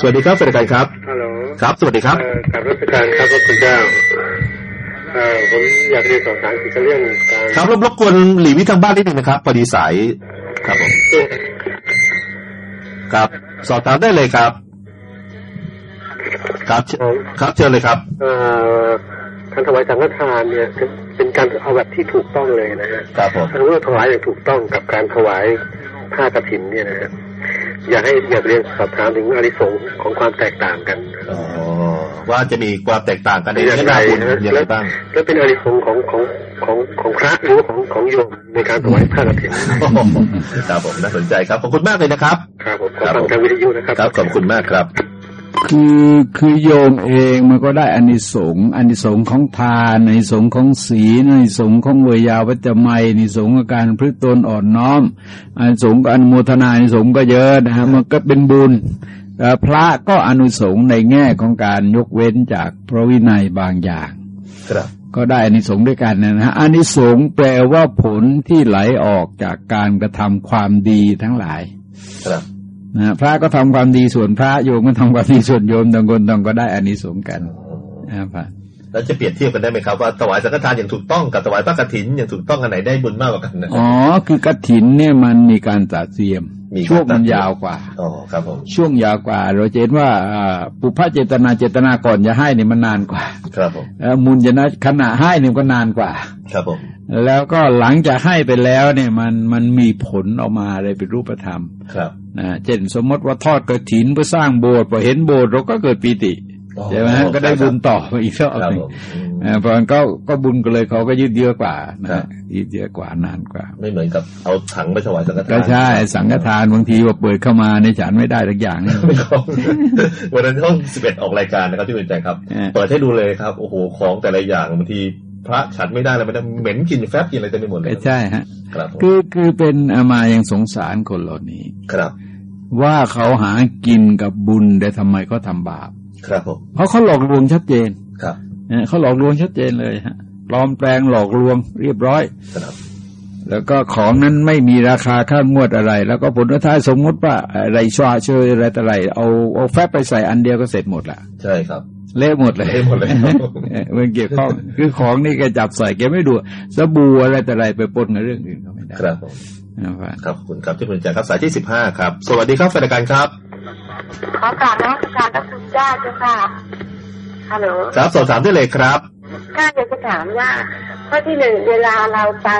[SPEAKER 1] สวัสดีครับแฟนรายการครับ
[SPEAKER 6] ฮัลโหล
[SPEAKER 1] ครับ สวัสดีครับ
[SPEAKER 6] เอ่อกราบรัชการครับพระคุณเจ้าเอ่อผมอยากเรียนสอบถามเกี่ยวกับเรื่องการ
[SPEAKER 1] ครับรบรบกวนหลีวิททางบ้านนิดหนึ่งนะครับพอดีสายครับผมครับสอบถามได้เลยครับ ครับเชิญครับเชิญเลยครับ
[SPEAKER 6] เอ่อการถวายสังฆทานเนี่ยเป็นการเอาแบบที่ถูกต้องเลยนะฮะ
[SPEAKER 1] ครับผม
[SPEAKER 6] ถ้าเมื่อถวายอย่างถูกต้องกับการถวายผ้ากฐินเนี่ยนะฮะอยากให้อยากเรียนสอบถามถึงอานิสงส์ของความแตกต่างกัน
[SPEAKER 1] อ๋อว่าจะมีความแตกต่างกันใน
[SPEAKER 6] อย่าง
[SPEAKER 1] เรื่อง
[SPEAKER 6] ไร
[SPEAKER 1] ราวบุญ
[SPEAKER 6] นะฮะ
[SPEAKER 1] อย่างไรบ้าง
[SPEAKER 6] แล้วเป็นอานิสงส์ของของของของพระหรือว่าของของโยมในการถวายผ้ากฐิน
[SPEAKER 1] โอ้โหครับผมน่าสนใจครับขอบคุณมากเลยนะครับ
[SPEAKER 6] ครับผมขอฟังทางวิทยุนะครับ
[SPEAKER 1] ครับ ขอบคุณมากครับ
[SPEAKER 3] คือคือโยมเองมันก็ได้อานิสงส์อานิสงส์ของทานอานิสงส์ของศีลอานิสงส์ของเวยาวัจจะไมยอานิสงส์ของการพฤตตนอ่อนน้อมอานิสงส์การโมทนาอานิสงส์ก็เยอะนะฮะมันก็เป็นบุญเอ่อพระก็อานุสงส์ในแง่ของการยกเว้นจากพระวินัยบางอย่าง
[SPEAKER 1] ครับ
[SPEAKER 3] ก็ได้อานิสงส์ด้วยกันนะฮะอานิสงส์แปลว่าผลที่ไหลออกจากการกระทำความดีทั้งหลาย
[SPEAKER 1] ครับ
[SPEAKER 3] นะพระก็ทำความดีส่วนพระโยมก็ทำความดีส่วนโยมต่างคนต่างก็ได้อานิสงส์กันนะครับ
[SPEAKER 1] แล้วจะเปรียบเทียบกันได้ไหมครับว่าถวายสังฆทานอย่างถูกต้องกับถวายพระกฐินอย่างถูกต้องอันไหนได้บุญมากกว่ากันนะ
[SPEAKER 3] อ๋อคือกระถินเนี่ยมันมีการตัดเสียม
[SPEAKER 1] มีการ
[SPEAKER 3] ช่วงมัน
[SPEAKER 1] ตัดเสียม
[SPEAKER 3] ยาวกว่า
[SPEAKER 1] อ๋อครับผม
[SPEAKER 3] ช่วงยาวกว่า เราจะเห็นว่าอ่าปุพพะเจตนาเจตนาก่อนจะให้เนี่ยมันนานกว่า
[SPEAKER 1] ครับผม
[SPEAKER 3] แล้วมุนจะนะขณะให้เนี่ยก็นานกว่า
[SPEAKER 1] ครับผม
[SPEAKER 3] แล้วก็หลังจากให้ไปแล้วเนี่ยมันมันมีผลออกมาเลยเป็นรูปธรรม
[SPEAKER 1] ครับ
[SPEAKER 3] นะเช่นสมมติว่าทอดกระถินเพื่อสร้างโบสถ์พอเห็นโบสถ์เราก็เกิดปีติ
[SPEAKER 1] อ๋อ
[SPEAKER 3] ใช่ไหมฮะก็ได้บุญต่อไปอีกรอบ
[SPEAKER 1] ครับ
[SPEAKER 3] หนึ่ง
[SPEAKER 1] ผมอืม
[SPEAKER 3] เอ่อเพราะงั้นก็ก็บุญก็เลยเขาก็ยืดเยื้อกว่า
[SPEAKER 1] ครั
[SPEAKER 3] นะ
[SPEAKER 1] บ
[SPEAKER 3] ยืดเยื้อกว่านานกว่า
[SPEAKER 1] ไม่เหมือนกับเอาถังไปถวายสังฆทาน
[SPEAKER 3] ก็ใช่สังฆทานบางทีว่าเปิดเข้ามาในฉันไม่ได้ทุกอย่าง
[SPEAKER 1] ครับวันนั้นห้องสิบเอ็ดออกรายการนะครับที่คุณแจครับ
[SPEAKER 3] เออ
[SPEAKER 1] เปิดให้ดูเลยครับโอ้โหของแต่ละอย่างบางที พระฉันไม่ได้เลยมันจะเหม็นกลินแฟบกลินอะไรเต็มไปหมดเลย
[SPEAKER 3] ก็ใช่ฮะ
[SPEAKER 1] ครับผม
[SPEAKER 3] คือคือเป็นอามายังสงสารคนเหล่านี้
[SPEAKER 1] ครับ
[SPEAKER 3] ว่าเขาหากินกับบุญแต่ทำไมเขาทำบาป
[SPEAKER 1] ครับผม
[SPEAKER 3] เพราะเขาหลอกลวงชัดเจน
[SPEAKER 1] ครับ
[SPEAKER 3] เออเขาหลอกลวงชัดเจนเลยฮะปลอมแปลงหลอกลวงเรียบร้อย
[SPEAKER 1] ครับ
[SPEAKER 3] แล้วก็ของนั้นไม่มีราคาค่างวดอะไร แล้วก็ผลท้ายสมมติว่าอะไรชวาเชยอะไรแต่อะไรเอาเอาแฟบไปใส่อันเดียวก็เสร็จหมดละ
[SPEAKER 1] ใช่ครับ
[SPEAKER 3] เละหมดเลย
[SPEAKER 1] เละหมดเลย
[SPEAKER 3] เออมันเกี่ยวข้องคือของนี่แกจับใส่แกไม่ดูสบู่อะไรแต่อะไรไปปนกับเรื่องอื่นก็ไม่ได้
[SPEAKER 1] ครับผม
[SPEAKER 3] นะครับ
[SPEAKER 1] ครับขอบคุณครับที่คุณแจครับสายที่สิบห้าครับ สวัสดีครับแฟนรายการครับ
[SPEAKER 5] ขอกราบนมัสการพระคุณเจ้าเจ้าค่ะฮัลโหล
[SPEAKER 1] ครับสอบถามได้เลยครับ
[SPEAKER 5] ข้าอยากจะถามว่าข้อที่หนึ่งเวลาเราไป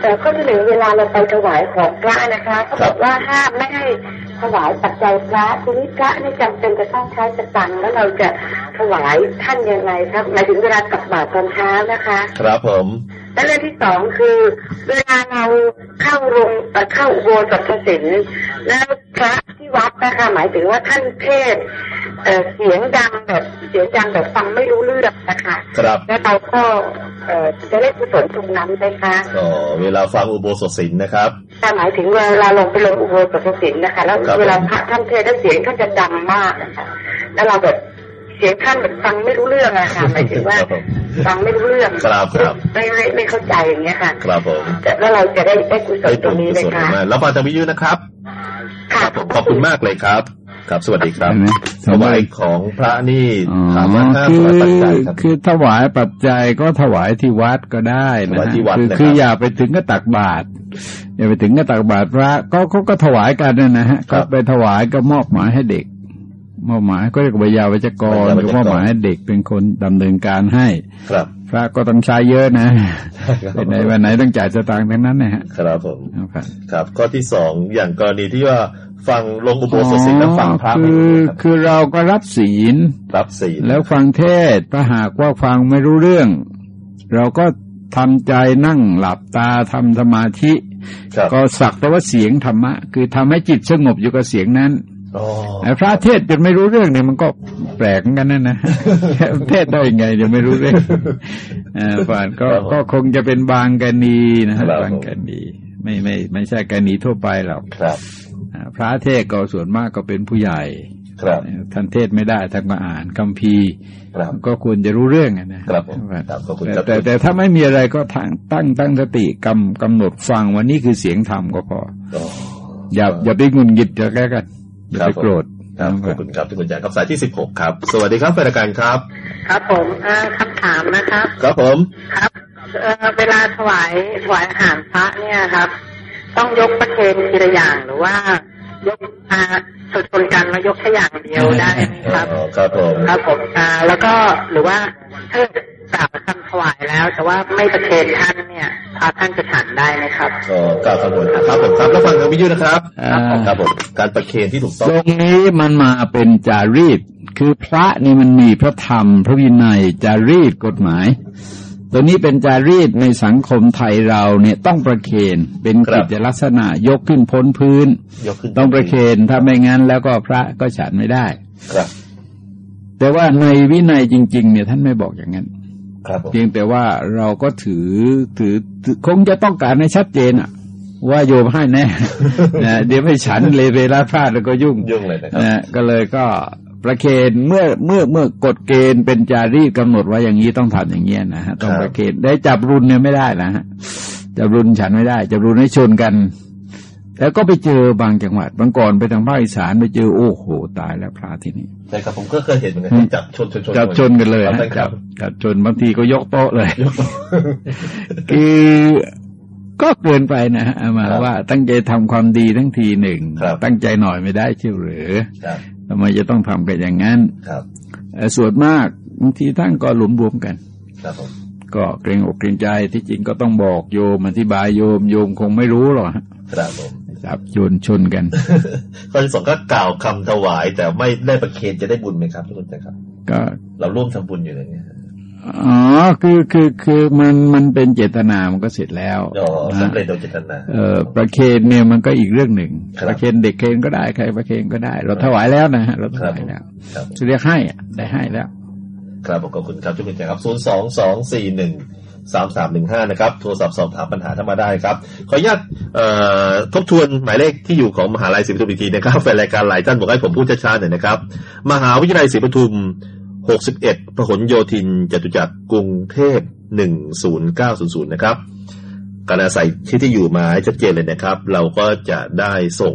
[SPEAKER 5] แต่ข้อที่หนึ่งเวลาเราไปถวายของพระนะคะเขาบอกว่าห้ามไม่ให้ ถวายปัจจัยพระทีนี้พระนี่จำเป็นจะต้องใช้สตังค์แล้วเราจะถวายท่านยังไงครับหมายถึงเวลากลับบาตรตอนเช้านะคะ
[SPEAKER 1] ครับผม
[SPEAKER 5] และเรื่องที่สองคือ เวลาเราเข้าโรงเอ่อเข้าอุโบสถศิลป์แล้วพระที่วัดนะคะหมายถึงว่าท่านเทศน์เอ่อเสียงดังแบบเสียงดังแบบฟังไม่รู้เรื่องนะคะ
[SPEAKER 1] ครับ
[SPEAKER 5] แล้วเราก็เอ่อจะได้กุศลตรงนั้นไหมคะ
[SPEAKER 1] อ๋อเวลาฟังอุโบสถศีลนะครับ
[SPEAKER 5] แต่หมายถึงเวลาลงไปลงอุโบสถศิลป์นะคะ แล้ว
[SPEAKER 1] ครับ
[SPEAKER 5] เวลาพระท่านเทศน์แล้วเสียงท่านจะดังมากนะคะแล้วเราแบบเสียงท่านแบบฟังไม่รู้เรื่องอะค่ะหมายถึงว่า
[SPEAKER 1] ครับผม
[SPEAKER 5] ฟังไม่รู้เรื่อง
[SPEAKER 1] ครับครับ
[SPEAKER 5] ไม่ไม่ไม่เข้าใจอย่างเงี้ยค่ะ
[SPEAKER 1] ครับผม
[SPEAKER 5] แต่แล้วเราจะได้ได้กุศล
[SPEAKER 1] ได้
[SPEAKER 5] ต
[SPEAKER 1] ผ
[SPEAKER 5] รง
[SPEAKER 1] ล
[SPEAKER 5] นี้
[SPEAKER 1] กุ
[SPEAKER 5] ไหม
[SPEAKER 1] ศล
[SPEAKER 5] คะ
[SPEAKER 1] มากแล้วฟังจากวิทยุนะครับ
[SPEAKER 5] ค่ะ
[SPEAKER 1] ผมขอบคุณมากเลยครับครับสวัสดีครับ
[SPEAKER 3] เห็นไหม
[SPEAKER 1] ถวายของพระนี่
[SPEAKER 3] อ๋อ
[SPEAKER 1] ถามว่าห้าม
[SPEAKER 3] คื
[SPEAKER 1] ถ
[SPEAKER 3] อ
[SPEAKER 1] วายปัจจัยครับ
[SPEAKER 3] คือถวายปัจจัยก็ถวายที่วัดก็ได้นะ
[SPEAKER 1] ถวาย
[SPEAKER 3] ฮะ
[SPEAKER 1] ที่วัด
[SPEAKER 3] คือ
[SPEAKER 1] นะครับ
[SPEAKER 3] คืออย่าไปถึงก็ตักบาตรอย่าไปถึงก็ตักบาตรพระก็ก็ก็ถวายกันนะนะฮะ
[SPEAKER 1] ครั
[SPEAKER 3] ก็
[SPEAKER 1] บ
[SPEAKER 3] ไปถวายก็มอบหมายให้เด็ก มอบหมายก็เรียกว่าวิยาวัจกร
[SPEAKER 1] วิยาวัจกร
[SPEAKER 3] ก็มอบหมายให้เด็กเป็นคนดำเนินการให้
[SPEAKER 1] ครับ
[SPEAKER 3] พระก็ต้องใช้เยอะนะเป็นไหนวันไหนต้องจ่ายสตางค์ทั้งนั้นนะฮะ
[SPEAKER 1] ครับผม
[SPEAKER 3] เอาครับ
[SPEAKER 1] ครับข้อที่สองอย่างกรณีที่ว่าฟังลงอุโบสถศีลแล้วฟังพระ
[SPEAKER 3] คื
[SPEAKER 1] ไม่
[SPEAKER 3] อ
[SPEAKER 1] รู้ครับ
[SPEAKER 3] คือเราก็รับศีล
[SPEAKER 1] รับศีล
[SPEAKER 3] แล้วฟังเทศน์ถ้าหากว่าฟังไม่รู้เรื่อง เราก็ทำใจนั่งหลับตาทำสมาธิ
[SPEAKER 1] ครับ
[SPEAKER 3] ก็สักแต่ว่าเสียงธรรมะ คือทำให้จิตสงบอยู่กับเสียงนั้น
[SPEAKER 1] อ๋อ
[SPEAKER 3] แต่ พระเทศน์จนไม่รู้เรื่องเนี่ยมันก็แปลกเหมือนกันนะนะเทศน์ได้ยังไงจะไม่รู้เรื่องเอ่าผ่านก็ก็คงจะเป็นบางกรณีนะฮะบางกรณีไม่ไม่ไม่ใช่กรณีทั่วไปหรอก
[SPEAKER 1] ครับ
[SPEAKER 3] อ่าพระเทศน์ก็ส่วนมากก็เป็นผู้ใหญ่
[SPEAKER 1] ครับ
[SPEAKER 3] ท่านเทศน์ไม่ได้ท่านก็อ่านคัมภีร์
[SPEAKER 1] ครับ
[SPEAKER 3] ก็ควรจะรู้เรื่องอะนะครับ
[SPEAKER 1] ผมครับขอบคุณ
[SPEAKER 3] แต่
[SPEAKER 1] ครับ
[SPEAKER 3] แต่แต่ถ้าไม่มีอะไรก็ทางตั้งตั้งสติกำกำหนดฟังวันนี้คือเสียงธรรมก็พอ
[SPEAKER 1] อ๋อ
[SPEAKER 3] อย่าอย่าไปหงุนงิดจะแก้กัน อย่า
[SPEAKER 1] ครับ
[SPEAKER 3] ไปโกรธ
[SPEAKER 1] ครับขอบคุณครับที่คุณแจครับสายที่สิบหกครับ สวัสดีครับแฟนรายการครับ
[SPEAKER 5] ครับผมอ่าคำถามนะครับ
[SPEAKER 1] ครับผม
[SPEAKER 5] ครับเอ่อเวลาถวายถวายอาหารพระเนี่ยครับ ต้องยกประเคนทีละอย่างหรือว่ายกอ่าสุดคนกันแล้วยกแค่อย่างเดียวได้ไหมครับ
[SPEAKER 1] อ๋อครับผม
[SPEAKER 5] ครับผมอ่าแล้วก็หรือว่าถ้ากล่าวคำ ถวายแล้ว แต่ว่าไม่ประเคนท่านเนี่ยพระท่านจะฉันได้ไหมครับ
[SPEAKER 1] ก็กล่าวคำนวณครับผมครับแล้วฟังทางวิทยุนะครับ
[SPEAKER 3] อ่า
[SPEAKER 1] ครับผมการประเคนที่ถูกต้อง
[SPEAKER 3] ตรงนี้มันมาเป็นจารีต คือพระนี่มันมีพระธรรม พระวินัยจารีตกฎหมายตัวนี้เป็นจารีตในสังคมไทยเราเนี่ยต้องประเคนเป็น
[SPEAKER 1] ครั
[SPEAKER 3] กิ
[SPEAKER 1] บ
[SPEAKER 3] จลักษณะยกขึ้นพ้นพื้น
[SPEAKER 1] ยกขึ้น
[SPEAKER 3] ต้องประเคนถ้าไม่งั้นแล้วก็พระก็ฉันไม่ได้
[SPEAKER 1] ครับ
[SPEAKER 3] แต่ว่าในวินัยจริง ๆ เนี่ยท่านไม่บอกอย่างนั้น
[SPEAKER 1] ครับผม
[SPEAKER 3] เพียงแต่ว่าเราก็ถือถือถือคงจะต้องการให้ชัดเจนอะว่าโยมให้แน่นะเดี๋ยวไม่ฉันเลยเวลาพลาดแล้วก็ยุ่ง
[SPEAKER 1] ยุ่งเลยนะครับ
[SPEAKER 3] นะก็เลยก็ประเคนเมื่อเมื่อเมื่อกฎเกณฑ์เป็นจารีตกำหนดไว้อย่างนี้ต้องทำอย่างเงี้ยนะฮะต้อง
[SPEAKER 1] ครับ
[SPEAKER 3] ประเคนได้จับรุนเนี่ยไม่ได้นะฮะจับรุนฉันไม่ได้จับรุนให้ชนกัน แล้วก็ไปเจอบางจังหวัดบางก่อนไปทางภาคอีสานไปเจอโอ้โหตายแล้วพระที่นี่
[SPEAKER 1] ใช่ครับผมก็เคยเห็นเหมือนกันที่จับชนชนชน
[SPEAKER 3] จับชนกันเลย
[SPEAKER 1] ครับ
[SPEAKER 3] ฮะ
[SPEAKER 1] ใช่ค
[SPEAKER 3] จั
[SPEAKER 1] รั
[SPEAKER 3] บบจับชนบางทีก็ยกโต๊ะเลย
[SPEAKER 1] ยก
[SPEAKER 3] คือก็เกินไปนะฮะเอามา
[SPEAKER 1] ครับ
[SPEAKER 3] ว่าตั้งใจทำความดีทั้งทีหนึ่ง
[SPEAKER 1] ครับ
[SPEAKER 3] ตั้งใจหน่อยไม่ได้เชียวหรือ
[SPEAKER 1] ครับ
[SPEAKER 3] ทำไมจะต้องทำกันอย่างนั้น
[SPEAKER 1] ครับ
[SPEAKER 3] เอ่อส่วนมากบางทีท่านก็หลุมรวมกัน
[SPEAKER 1] ครับผม
[SPEAKER 3] ก็เกรงอกเกรงใจที่จริงก็ต้องบอกโยมอธิบายโยมโยมคงไม่รู้หรอกฮะ
[SPEAKER 1] ครับผม
[SPEAKER 3] จับโยนชนกัน
[SPEAKER 1] ข้อที่สองก็กล่าวคำถวาย แต่ไม่ได้ประเคนจะได้บุญไหมครับทุกคนครับ
[SPEAKER 3] ก็
[SPEAKER 1] เราร่วมทำบุญอยู่ในนี้
[SPEAKER 3] อ๋อ คือ คือ คือ มัน มันเป็นเจตนา มันก็เสร็จแล้ว
[SPEAKER 1] อ๋อ
[SPEAKER 3] นะ
[SPEAKER 1] สำเร็จโดยเจตนา
[SPEAKER 3] เอ่อประเคนเนี่ยมันก็อีกเรื่องหนึ่ง
[SPEAKER 1] ครับ
[SPEAKER 3] ประเคนเด็กเคนก็ได้ ใครประเคนก็ได้ เราถวายแล้วนะฮะ เราถวายแล้ว
[SPEAKER 1] ครับ
[SPEAKER 3] จะเรียกให้อะได้ให้แล้ว
[SPEAKER 1] ครับผมขอบคุณครับทุกคนครับศูนย์สองสองสี่หนึ่ง สามสามหนึ่งห้านะครับ โทรศัพท์สอบถามปัญหาถ้ามาได้ครับ ขออนุญาตทบทวนหมายเลขที่อยู่ของมหาลัยศรีปทุมอีกทีนะครับแฟนรายการหลายท่านบอกให้ผมพูดช้าๆหน่อยนะครับ มหาวิทยาลัยศรีปทุม61พหลโยธินจตุจักรกรุงเทพ10900นะครับการอาศัยที่ที่อยู่มาให้ชัดเจนเลยนะครับ เราก็จะได้ส่ง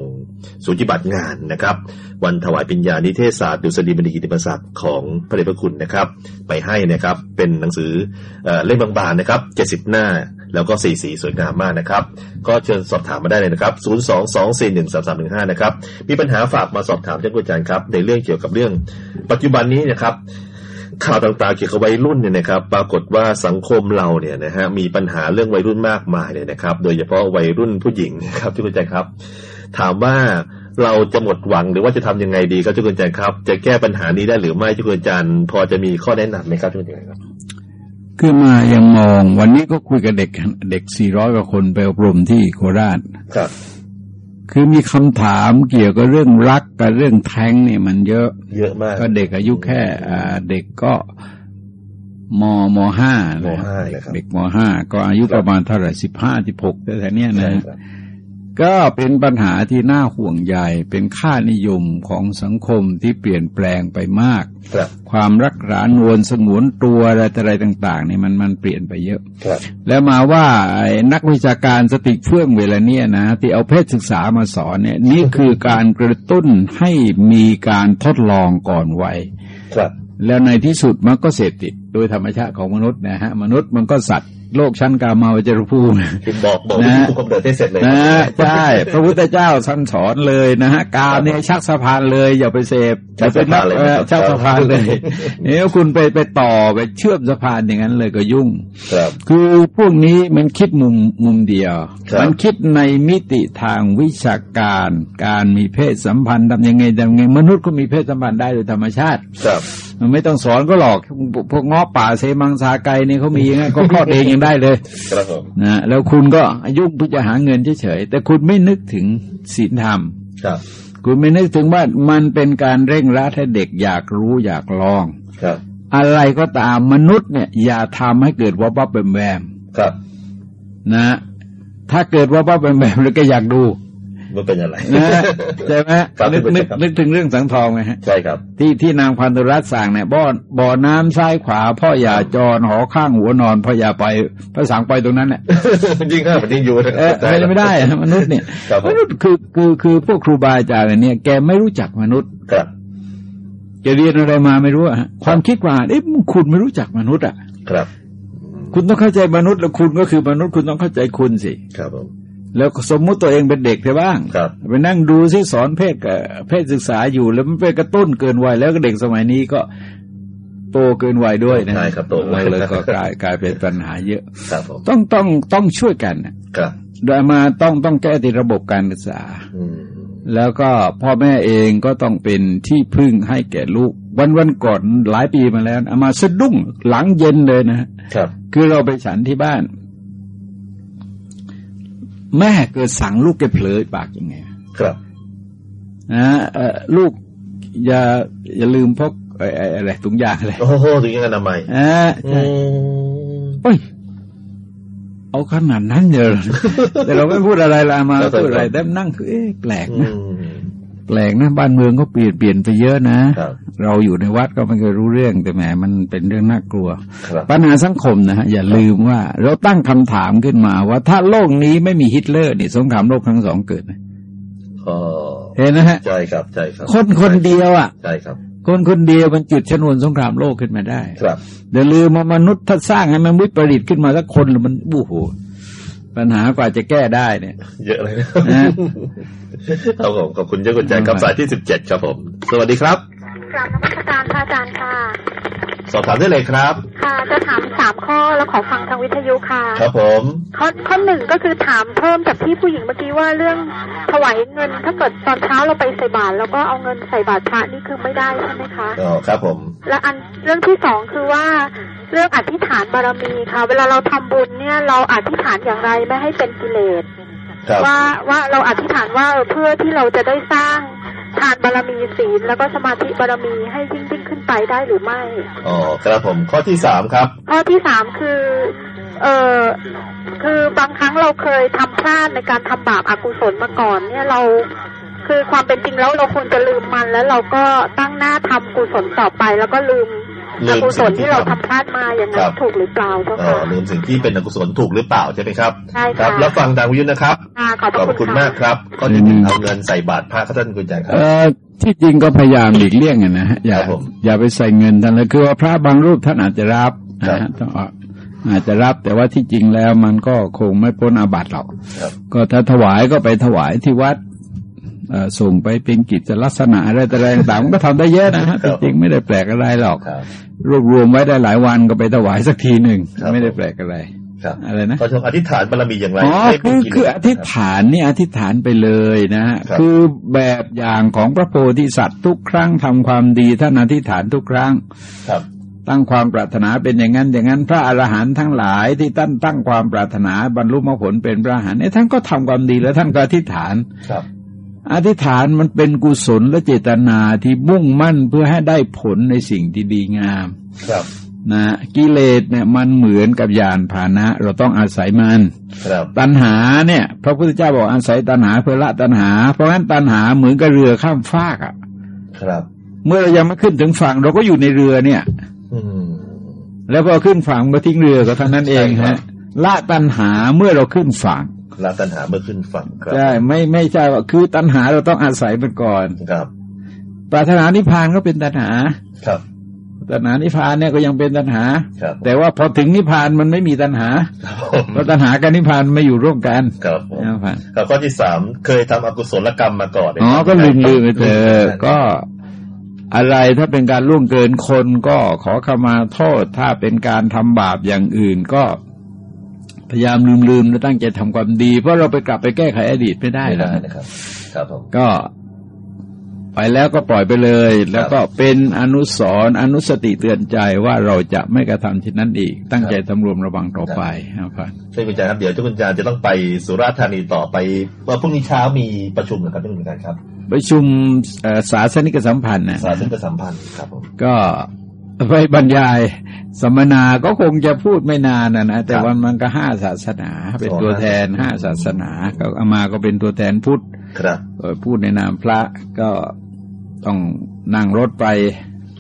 [SPEAKER 1] สูจิบัตรงานนะครับ วันถวายปริญญานิเทศศาสตร์ดุษฎีบัณฑิตกิติมศักดิ์ของพระเดชพระคุณนะครับ ไปให้นะครับเป็นหนังสือเล่มบางๆนะครับ 70 หน้าแล้วก็สีสีสวยงามมากนะครับ ก็เชิญสอบถามมาได้เลยนะครับ 022413315 นะครับ มีปัญหาฝากมาสอบถามท่านผู้อาจารย์ครับ ในเรื่องเกี่ยวกับเรื่อง ปัจจุบันนี้นะครับ ข่าวต่างๆเกี่ยวกับวัยรุ่นเนี่ยนะครับ ปรากฏว่าสังคมเราเนี่ยนะฮะมีปัญหาเรื่องวัยรุ่นมากมายเลยนะครับ โดยเฉพาะวัยรุ่นผู้หญิงนะครับที่คุณใจครับ ถามว่า เราจะหมดหวังหรือว่าจะทำยังไงดีครับที่คุณใจครับ จะแก้ปัญหานี้ได้หรือไม่ที่คุณอาจารย์ พอจะมีข้อแนะนำไหมครับที่คุณใจครับ
[SPEAKER 3] คือมายังมอง วันนี้ก็คุยกับเด็กเด็ก 400 กว่าคนไปอบรมที่โคราช
[SPEAKER 1] ครับ
[SPEAKER 3] คือมีคำถามเกี่ยวกับเรื่องรักกับเรื่องแท้งเนี่ยมันเยอะ
[SPEAKER 1] เยอะมาก
[SPEAKER 3] ก็เด็กอายุแค่อ่าเด็กก็มมห้าม
[SPEAKER 1] ห้าเลยครับ
[SPEAKER 3] เด็กมห้าก็อายุประมาณเท่าไหร่สิบห้าสิบหกแต่เนี้ย
[SPEAKER 1] ใช่
[SPEAKER 3] นะครับ ก็เป็นปัญหาที่น่าห่วงใยเป็นค่านิยมของสังคมที่เปลี่ยนแปลงไปมาก
[SPEAKER 1] ครับ
[SPEAKER 3] ความรักษานวลสงวนตัวอะไรต่ออะไรต่างๆเนี่ยมันมันเปลี่ยนไปเยอะ
[SPEAKER 1] ครับ
[SPEAKER 3] แล้วมาว่าไอ้นักวิชาการสติเฟื่องเวลาเนี้ยนะที่เอาเพศศึกษามาสอนเนี่ยนี่คือการกระตุ้นให้มีการทดลองก่อนวัย
[SPEAKER 1] ครับ
[SPEAKER 3] แล้วในที่สุดมันก็เสพติดโดยธรรมชาติของมนุษย์นะฮะมนุษย์มันก็สัตว์ โลกชั้นกามาวจรภูมิ
[SPEAKER 1] คุณบอกบอก
[SPEAKER 3] นะ
[SPEAKER 1] วิธีคุมกำเนิดให้เสร็จเลย
[SPEAKER 3] นะใช่พระพุทธเจ้าท่านสอนเลยนะฮะกามเนี่ยชักสะพานเลย อย่าไปเสพอย่าไปนับเออชักสะพานเลยเนี่ยคุณไปไปต่อไปเชื่อมสะพานอย่างนั้นเลยก็ยุ่ง
[SPEAKER 1] ครับ
[SPEAKER 3] คือพวกนี้มันคิดมุมมุมเดียว
[SPEAKER 1] ครับ
[SPEAKER 3] มันคิดในมิติทางวิชาการ การมีเพศสัมพันธ์ทำยังไงทำยังไงมนุษย์ก็มีเพศสัมพันธ์ได้โดยธรรมชาติ
[SPEAKER 1] ครับ
[SPEAKER 3] มันไม่ต้องสอนก็หรอกพวกง้อป่าเซมังสาไกเนี่ยเขามีอย่างนั้นก็คลอดเองยังได้เลย
[SPEAKER 1] ครับผม
[SPEAKER 3] นะแล้วคุณก็ยุ่งเพื่อจะหาเงินเฉยๆแต่คุณไม่นึกถึงศีลธรรม
[SPEAKER 1] ครับ
[SPEAKER 3] คุณไม่นึกถึงว่ามันเป็นการเร่งรัดให้เด็กอยากรู้อยากลอง
[SPEAKER 1] ครับ
[SPEAKER 3] อะไรก็ตามมนุษย์เนี่ย อย่าทำให้เกิดวับวับแวมแวม
[SPEAKER 1] ครับ
[SPEAKER 3] นะ ถ้าเกิดวับวับแวมแวมแล้วก็อยากดู
[SPEAKER 1] มันเป็นอะไร
[SPEAKER 3] นะใช่ไหม
[SPEAKER 1] ครับ
[SPEAKER 3] นึกนึก
[SPEAKER 1] ครับ
[SPEAKER 3] นึกถึงเรื่องสังทองไหมฮะ
[SPEAKER 1] ใช่ครับ
[SPEAKER 3] ที่ที่นางพันธุรัตน์สั่งเนี่ยบ่อบ่อน้ำซ้ายขวา พ่ออย่าจรหอข้างหัวนอน พ่ออย่าไปพระสังไปตรงนั้นแหละ
[SPEAKER 1] ยิ่งห้ามันยิ่งอยู่นะ
[SPEAKER 3] เออไม่ได้ไม่ได้อะมนุษย์เนี่ย
[SPEAKER 1] ครับผม
[SPEAKER 3] มนุษย์คือคือคือพวกครูบาอาจารย์เนี่ยแกไม่รู้จักมนุษย์
[SPEAKER 1] ครับ
[SPEAKER 3] แกเรียนอะไรมาไม่รู้อะฮะความคิดว่าเอ๊ะคุณไม่รู้จักมนุษย์อะ
[SPEAKER 1] ครับ
[SPEAKER 3] คุณต้องเข้าใจมนุษย์แล้วคุณก็คือมนุษย์คุณต้องเข้าใจคุณสิ
[SPEAKER 1] ครับผม
[SPEAKER 3] แล้วสมมุติตัวเองเป็นเด็กใช่บ้าง
[SPEAKER 1] ครับ
[SPEAKER 3] ไปนั่งดูซิสอนเพศกับเพศศึกษาอยู่แล้วมันไปกระตุ้นเกินวัยแล้วก็เด็กสมัยนี้ก็โตเกินวัยด้วยนะ
[SPEAKER 1] ใช่ครับโตไว
[SPEAKER 3] เลยก็กลายกลายเป็นปัญหาเยอะ
[SPEAKER 1] ครับผม
[SPEAKER 3] ต้องต้องต้องช่วยกันน่ะ
[SPEAKER 1] ครับ
[SPEAKER 3] โดยมาต้องต้องแก้ที่ระบบการศึกษา
[SPEAKER 1] อืม
[SPEAKER 3] แล้วก็พ่อแม่เองก็ต้องเป็นที่พึ่งให้แก่ลูก วันวันก่อนหลายปีมาแล้วเอามาสะดุ้งหลังเย็นเลยนะ
[SPEAKER 1] ครับ
[SPEAKER 3] คือเราไปฉันที่บ้าน แม่เกิดสั่งลูกแกเผลอปากยังไง
[SPEAKER 1] ครับ
[SPEAKER 3] นะเอ่อลูกอย่าอย่าลืมพกไอ้ไอ้อะไรถุงยางอะไร
[SPEAKER 1] โอ้โหถึงยังไงทำไมย
[SPEAKER 3] อ่า
[SPEAKER 1] อื
[SPEAKER 3] ใช่
[SPEAKER 1] ม
[SPEAKER 3] โอ้ยเอาขนาดนั้นเยอะแต่เราไม่พูดอะไรละมาพูดอะไรแต่นั่งคือเอ๊ะแปลก
[SPEAKER 1] อื
[SPEAKER 3] นะ
[SPEAKER 1] ม
[SPEAKER 3] แปลกนะบ้านเมืองก็เปลี่ยนเปลี่ยนไปเยอะนะ
[SPEAKER 1] ครับ
[SPEAKER 3] เราอยู่ในวัดก็ไม่เคยรู้เรื่องแต่แหมมันเป็นเรื่องน่ากลัว
[SPEAKER 1] ครับ
[SPEAKER 3] ปัญหาสังคมนะฮะอย่าลืมว่า เราตั้งคำถามขึ้นมาว่าถ้าโลกนี้ไม่มีฮิตเลอร์นี่สงครามโลกครั้งสองเกิดไหม
[SPEAKER 1] อ๋อ
[SPEAKER 3] เห็นนะฮะ
[SPEAKER 1] ใช่ครับใช่ครับ
[SPEAKER 3] คนคนเดียวอะ
[SPEAKER 1] ใช่ครับ
[SPEAKER 3] คนคนเดียวมันจุดชนวนสงครามโลกขึ้นมาได้
[SPEAKER 1] ครับ
[SPEAKER 3] อย่าลืมว่ามนุษย์ถ้าสร้างให้มันวิปริตขึ้นมาสักคนแล้วมันบู้โห ปัญหากว่าจะแก้ได้เนี่ย
[SPEAKER 1] เยอะเลยนะ
[SPEAKER 3] นะ
[SPEAKER 1] ครับผมขอบคุณเจ้าคุณใจครับสายที่สิบเจ็ดครับผม สวัสดีครับ
[SPEAKER 5] กราบนมัสการพระอาจารย์ค่ะ
[SPEAKER 1] สอบถามได้เลยครับ
[SPEAKER 5] ค่ะ จะถามสามข้อแล้วขอฟังทางวิทยุค่ะ
[SPEAKER 1] ครับผม
[SPEAKER 5] ข้อข้อหนึ่งก็คือถามเพิ่มจากที่ผู้หญิงเมื่อกี้ว่าเรื่องถวายเงิน ถ้าเกิดตอนเช้าเราไปใส่บาตรแล้วก็เอาเงินใส่บาตรพระนี่คือไม่ได้ใช่ไหมคะ
[SPEAKER 1] อ๋อครับผม
[SPEAKER 5] และอันเรื่องที่สองคือว่า เรื่องอธิษฐานบารมีค่ะ เวลาเราทำบุญเนี่ย เราอธิษฐานอย่างไรไม่ให้เป็นกิเลส
[SPEAKER 1] ครับ
[SPEAKER 5] ว่าว่าเราอธิษฐานว่าเออเพื่อที่เราจะได้สร้างทานบารมีศีลแล้วก็สมาธิบารมีให้ยิ่งยิ่งขึ้นไปได้หรือไม่
[SPEAKER 1] อ๋อครับผมข้อที่สามครับ
[SPEAKER 5] ข้อที่สามคือ เออคือบางครั้งเราเคยทำพลาดในการทำบาปอากุศลมาก่อน เนี่ยเราคือความเป็นจริงแล้วเราควรจะลืมมันแล้วเราก็ตั้งหน้าทำกุศลต่อไปแล้วก็ลืม
[SPEAKER 1] ลื
[SPEAKER 5] อ
[SPEAKER 1] ม
[SPEAKER 5] กุศล
[SPEAKER 1] สิ่งที่
[SPEAKER 5] ที่เรา
[SPEAKER 1] ทำ
[SPEAKER 5] ทำพลาดมาอย่างนั้
[SPEAKER 1] ครั
[SPEAKER 5] น
[SPEAKER 1] บ
[SPEAKER 5] ถูกหรือเปล่าเจ้า
[SPEAKER 1] อ๋อ
[SPEAKER 5] ค่ะ
[SPEAKER 1] ลืมสิ่งที่เป็นอกุศลถูกหรือเปล่าใช่ไหมครับ
[SPEAKER 5] ใช่
[SPEAKER 1] ครั
[SPEAKER 5] ค่ะ
[SPEAKER 1] บแล้วฟังดังวิทยุนะครับ
[SPEAKER 5] ค่ะขอบพ
[SPEAKER 1] ข
[SPEAKER 5] ระ
[SPEAKER 1] อบ
[SPEAKER 5] คุณ
[SPEAKER 1] คุณ
[SPEAKER 5] ค่ะ
[SPEAKER 1] มากครับข้อที่หนึ่งเอาเงินใส่บาตรพระครับท่านคุณใจครั
[SPEAKER 3] เอบอที่จริงก็พยายามหลีกเลี่ยงอะนะฮะอย่า
[SPEAKER 1] ครับผม
[SPEAKER 3] อย่าไปใส่เงินท่านเลยคือว่าพระบางรูปท่านอาจจะรับ
[SPEAKER 1] ครับ
[SPEAKER 3] นะฮะต้องเอาอาจจะรับแต่ว่าที่จริงแล้วมันก็คงไม่พ้นอาบัติหรอก
[SPEAKER 1] ครับ
[SPEAKER 3] ก็ถ้าถวายก็ไปถวายที่วัดเอ่อ ส่งไปเป็นกิจลักษณะอะไรแต่อะไรต่างๆมันก็ทำได้เยอะนะฮะ
[SPEAKER 1] ครับ
[SPEAKER 3] ที่จริงไม่ได้แปลกอะไรหรอก
[SPEAKER 1] ครับ
[SPEAKER 3] รวบรวมไว้ได้หลายวันก็ไปถวายสักทีหนึ่ง
[SPEAKER 1] ครับ
[SPEAKER 3] ไม่ได้แปลกอะไร
[SPEAKER 1] ครับ
[SPEAKER 3] อะไรนะ
[SPEAKER 1] ข้อที่สองอธิษฐานบารมีอย่างไร
[SPEAKER 3] อ๋อ
[SPEAKER 1] ให้เป็
[SPEAKER 3] คื
[SPEAKER 1] น
[SPEAKER 3] อ
[SPEAKER 1] กิเลส
[SPEAKER 3] คืออธิษฐานนี่อธิษฐานไปเลยนะฮะ
[SPEAKER 1] ครับ
[SPEAKER 3] คือแบบอย่างของพระโพธิสัตว์ทุกครั้งทำความดีท่านอธิษฐานทุกครั้ง
[SPEAKER 1] ครับ
[SPEAKER 3] ตั้งความปรารถนาเป็นอย่างนั้นอย่างนั้น พระอรหันต์ทั้งหลายที่ท่านตั้งความปรารถนาบรรลุมรรคผลเป็นพระอรหันต์เนี่ยท่านก็ทำความดีแล้วท่านก็อธิษฐาน
[SPEAKER 1] ครับ
[SPEAKER 3] อธิษฐานมันเป็นกุศลและเจตนาที่มุ่งมั่นเพื่อให้ได้ผลในสิ่งที่ดีงาม
[SPEAKER 1] ครับ
[SPEAKER 3] นะกิเลสเนี่ยมันเหมือนกับยานพาหนะ เราต้องอาศัยมัน
[SPEAKER 1] ครับ
[SPEAKER 3] ตัณหาเนี่ย พระพุทธเจ้าบอกอาศัยตัณหาเพื่อละตัณหา เพราะฉะนั้นตัณหาเหมือนกับเรือข้ามฟากอะ่ะ
[SPEAKER 1] ครับ
[SPEAKER 3] เมื่อเรายังไม่ขึ้นถึงฝั่งเราก็อยู่ในเรือเนี่ย
[SPEAKER 1] อืม
[SPEAKER 3] แล้วพอขึ้นฝั่งก็ทิ้งเรือก็เท่านั้นเอง
[SPEAKER 1] ใช่ครั
[SPEAKER 3] ฮะ
[SPEAKER 1] บ
[SPEAKER 3] ละตัณหาเมื่อเราขึ้นฝั่ง
[SPEAKER 1] ละตัณหาเมื่อขึ้นฝั่งครับ
[SPEAKER 3] ใช่ไม่ไม่ใช่ว่าคือตัณหาเราต้องอาศัยมันก่อน
[SPEAKER 1] ครับ
[SPEAKER 3] ปรารถนานิพพานก็เป็นตัณหา
[SPEAKER 1] ครับ
[SPEAKER 3] ตัณหานิพพานเนี่ยก็ยังเป็นตัณหา
[SPEAKER 1] ครับ
[SPEAKER 3] แต่ว่าพอถึงนิพพานมันไม่มีตัณหา
[SPEAKER 1] ครับ
[SPEAKER 3] เพราะตัณหากับนิพพานไม่อยู่ร่วมกัน
[SPEAKER 1] ครับผม
[SPEAKER 3] นิพพาน
[SPEAKER 1] ครับข้อที่สามเคยทำอกุศลกรรมมาก่อนไหม
[SPEAKER 3] อ๋อ
[SPEAKER 1] ครับ
[SPEAKER 3] ก็ลืมลืมไปเถอะ
[SPEAKER 1] ก็
[SPEAKER 3] ก็อะไรถ้าเป็นการล่วงเกินคนก็ขอขมาโทษ ถ้าเป็นการทำบาปอย่างอื่นก็ พยายามลืมลืมแล้วตั้งใจทำความดี เพราะเราไปกลับไปแก้ไขอดีตไม่ได้
[SPEAKER 1] ไม่
[SPEAKER 3] แล้
[SPEAKER 1] ได้
[SPEAKER 3] ว
[SPEAKER 1] นะครับ ครับผม
[SPEAKER 3] ก็ไปแล้วก็ปล่อยไปเลย แล้วก็เป็นอนุสรณ์อนุสติเตือนใจว่าเราจะไม่กระทำเช่นนั้นอีก ตั้งใจสำรวมระวังต่อไปครับ
[SPEAKER 1] ช่วยคุณอาจารย์ครับเดี๋ยวเจ้าคุณอาจารย์จะต้องไปสุราษฎร์ธานีต่อไปว่าพรุ่งนี้เช้ามีประชุมนะครับเจ้าคุณอาจารย์ครับ
[SPEAKER 3] ประชุมเอ่อสาสนิกสัมพันธ์นะ
[SPEAKER 1] สาธารณสัมพันธ์ครับผม
[SPEAKER 3] ก็ ไปบรรยายสัมมนาก็คงจะพูดไม่นานนะนะแต่ว่ามันก็ห้าศาสนา เป็นตัวแทนห้าศาสนาก็อามาก็เป็นตัวแทนพุทธ
[SPEAKER 1] ครับ
[SPEAKER 3] เอ่อพูดในนามพระก็ต้องนั่งรถไป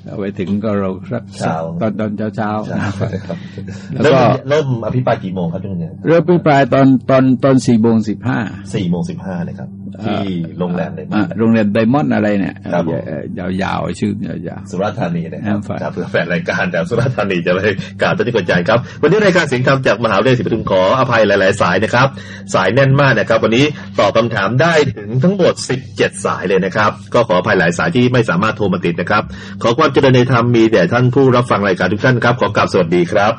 [SPEAKER 3] เอาไปถึงก็เราสัก
[SPEAKER 1] เช้า
[SPEAKER 3] ตอนตอนเช้าเช้าๆนะครับ
[SPEAKER 1] ครับ
[SPEAKER 3] แล้ว
[SPEAKER 1] เริ่
[SPEAKER 3] ก็
[SPEAKER 1] มเริ่มอภิปรายกี่โมงครับเจ้าคุณอาจารย์
[SPEAKER 3] เริ่มพิปรายตอนตอนตอนสี่โมงสิบห้า
[SPEAKER 1] สี่โมงสิบห้านะครับ ที่โรงแรมเลย
[SPEAKER 3] อ่าโรงแรมไดมอนด์อะไรเนี่ย
[SPEAKER 1] ครับผม
[SPEAKER 3] เอ่อยาวๆชื่อยาว
[SPEAKER 1] สุราษฎร์ธานีนะครับ
[SPEAKER 3] ครับ
[SPEAKER 1] ครับเพื่อแฟนรายการแต่สุราษฎร์ธานีจะไปกล่าวต้นที่กวนใจครับ วันนี้รายการเสียงธรรมจากมหาวิทยาลัยศรีปทุมขออภัยหลาย ๆ สายนะครับ สายแน่นมากนะครับ วันนี้ตอบคำถามได้ถึงทั้งหมด 17 สายเลยนะครับ ก็ขออภัยหลายสายที่ไม่สามารถโทรมาติดนะครับ ขอความเจริญในธรรมมีแด่ท่านผู้รับฟังรายการทุกท่านครับขอกราบสวัสดีครับ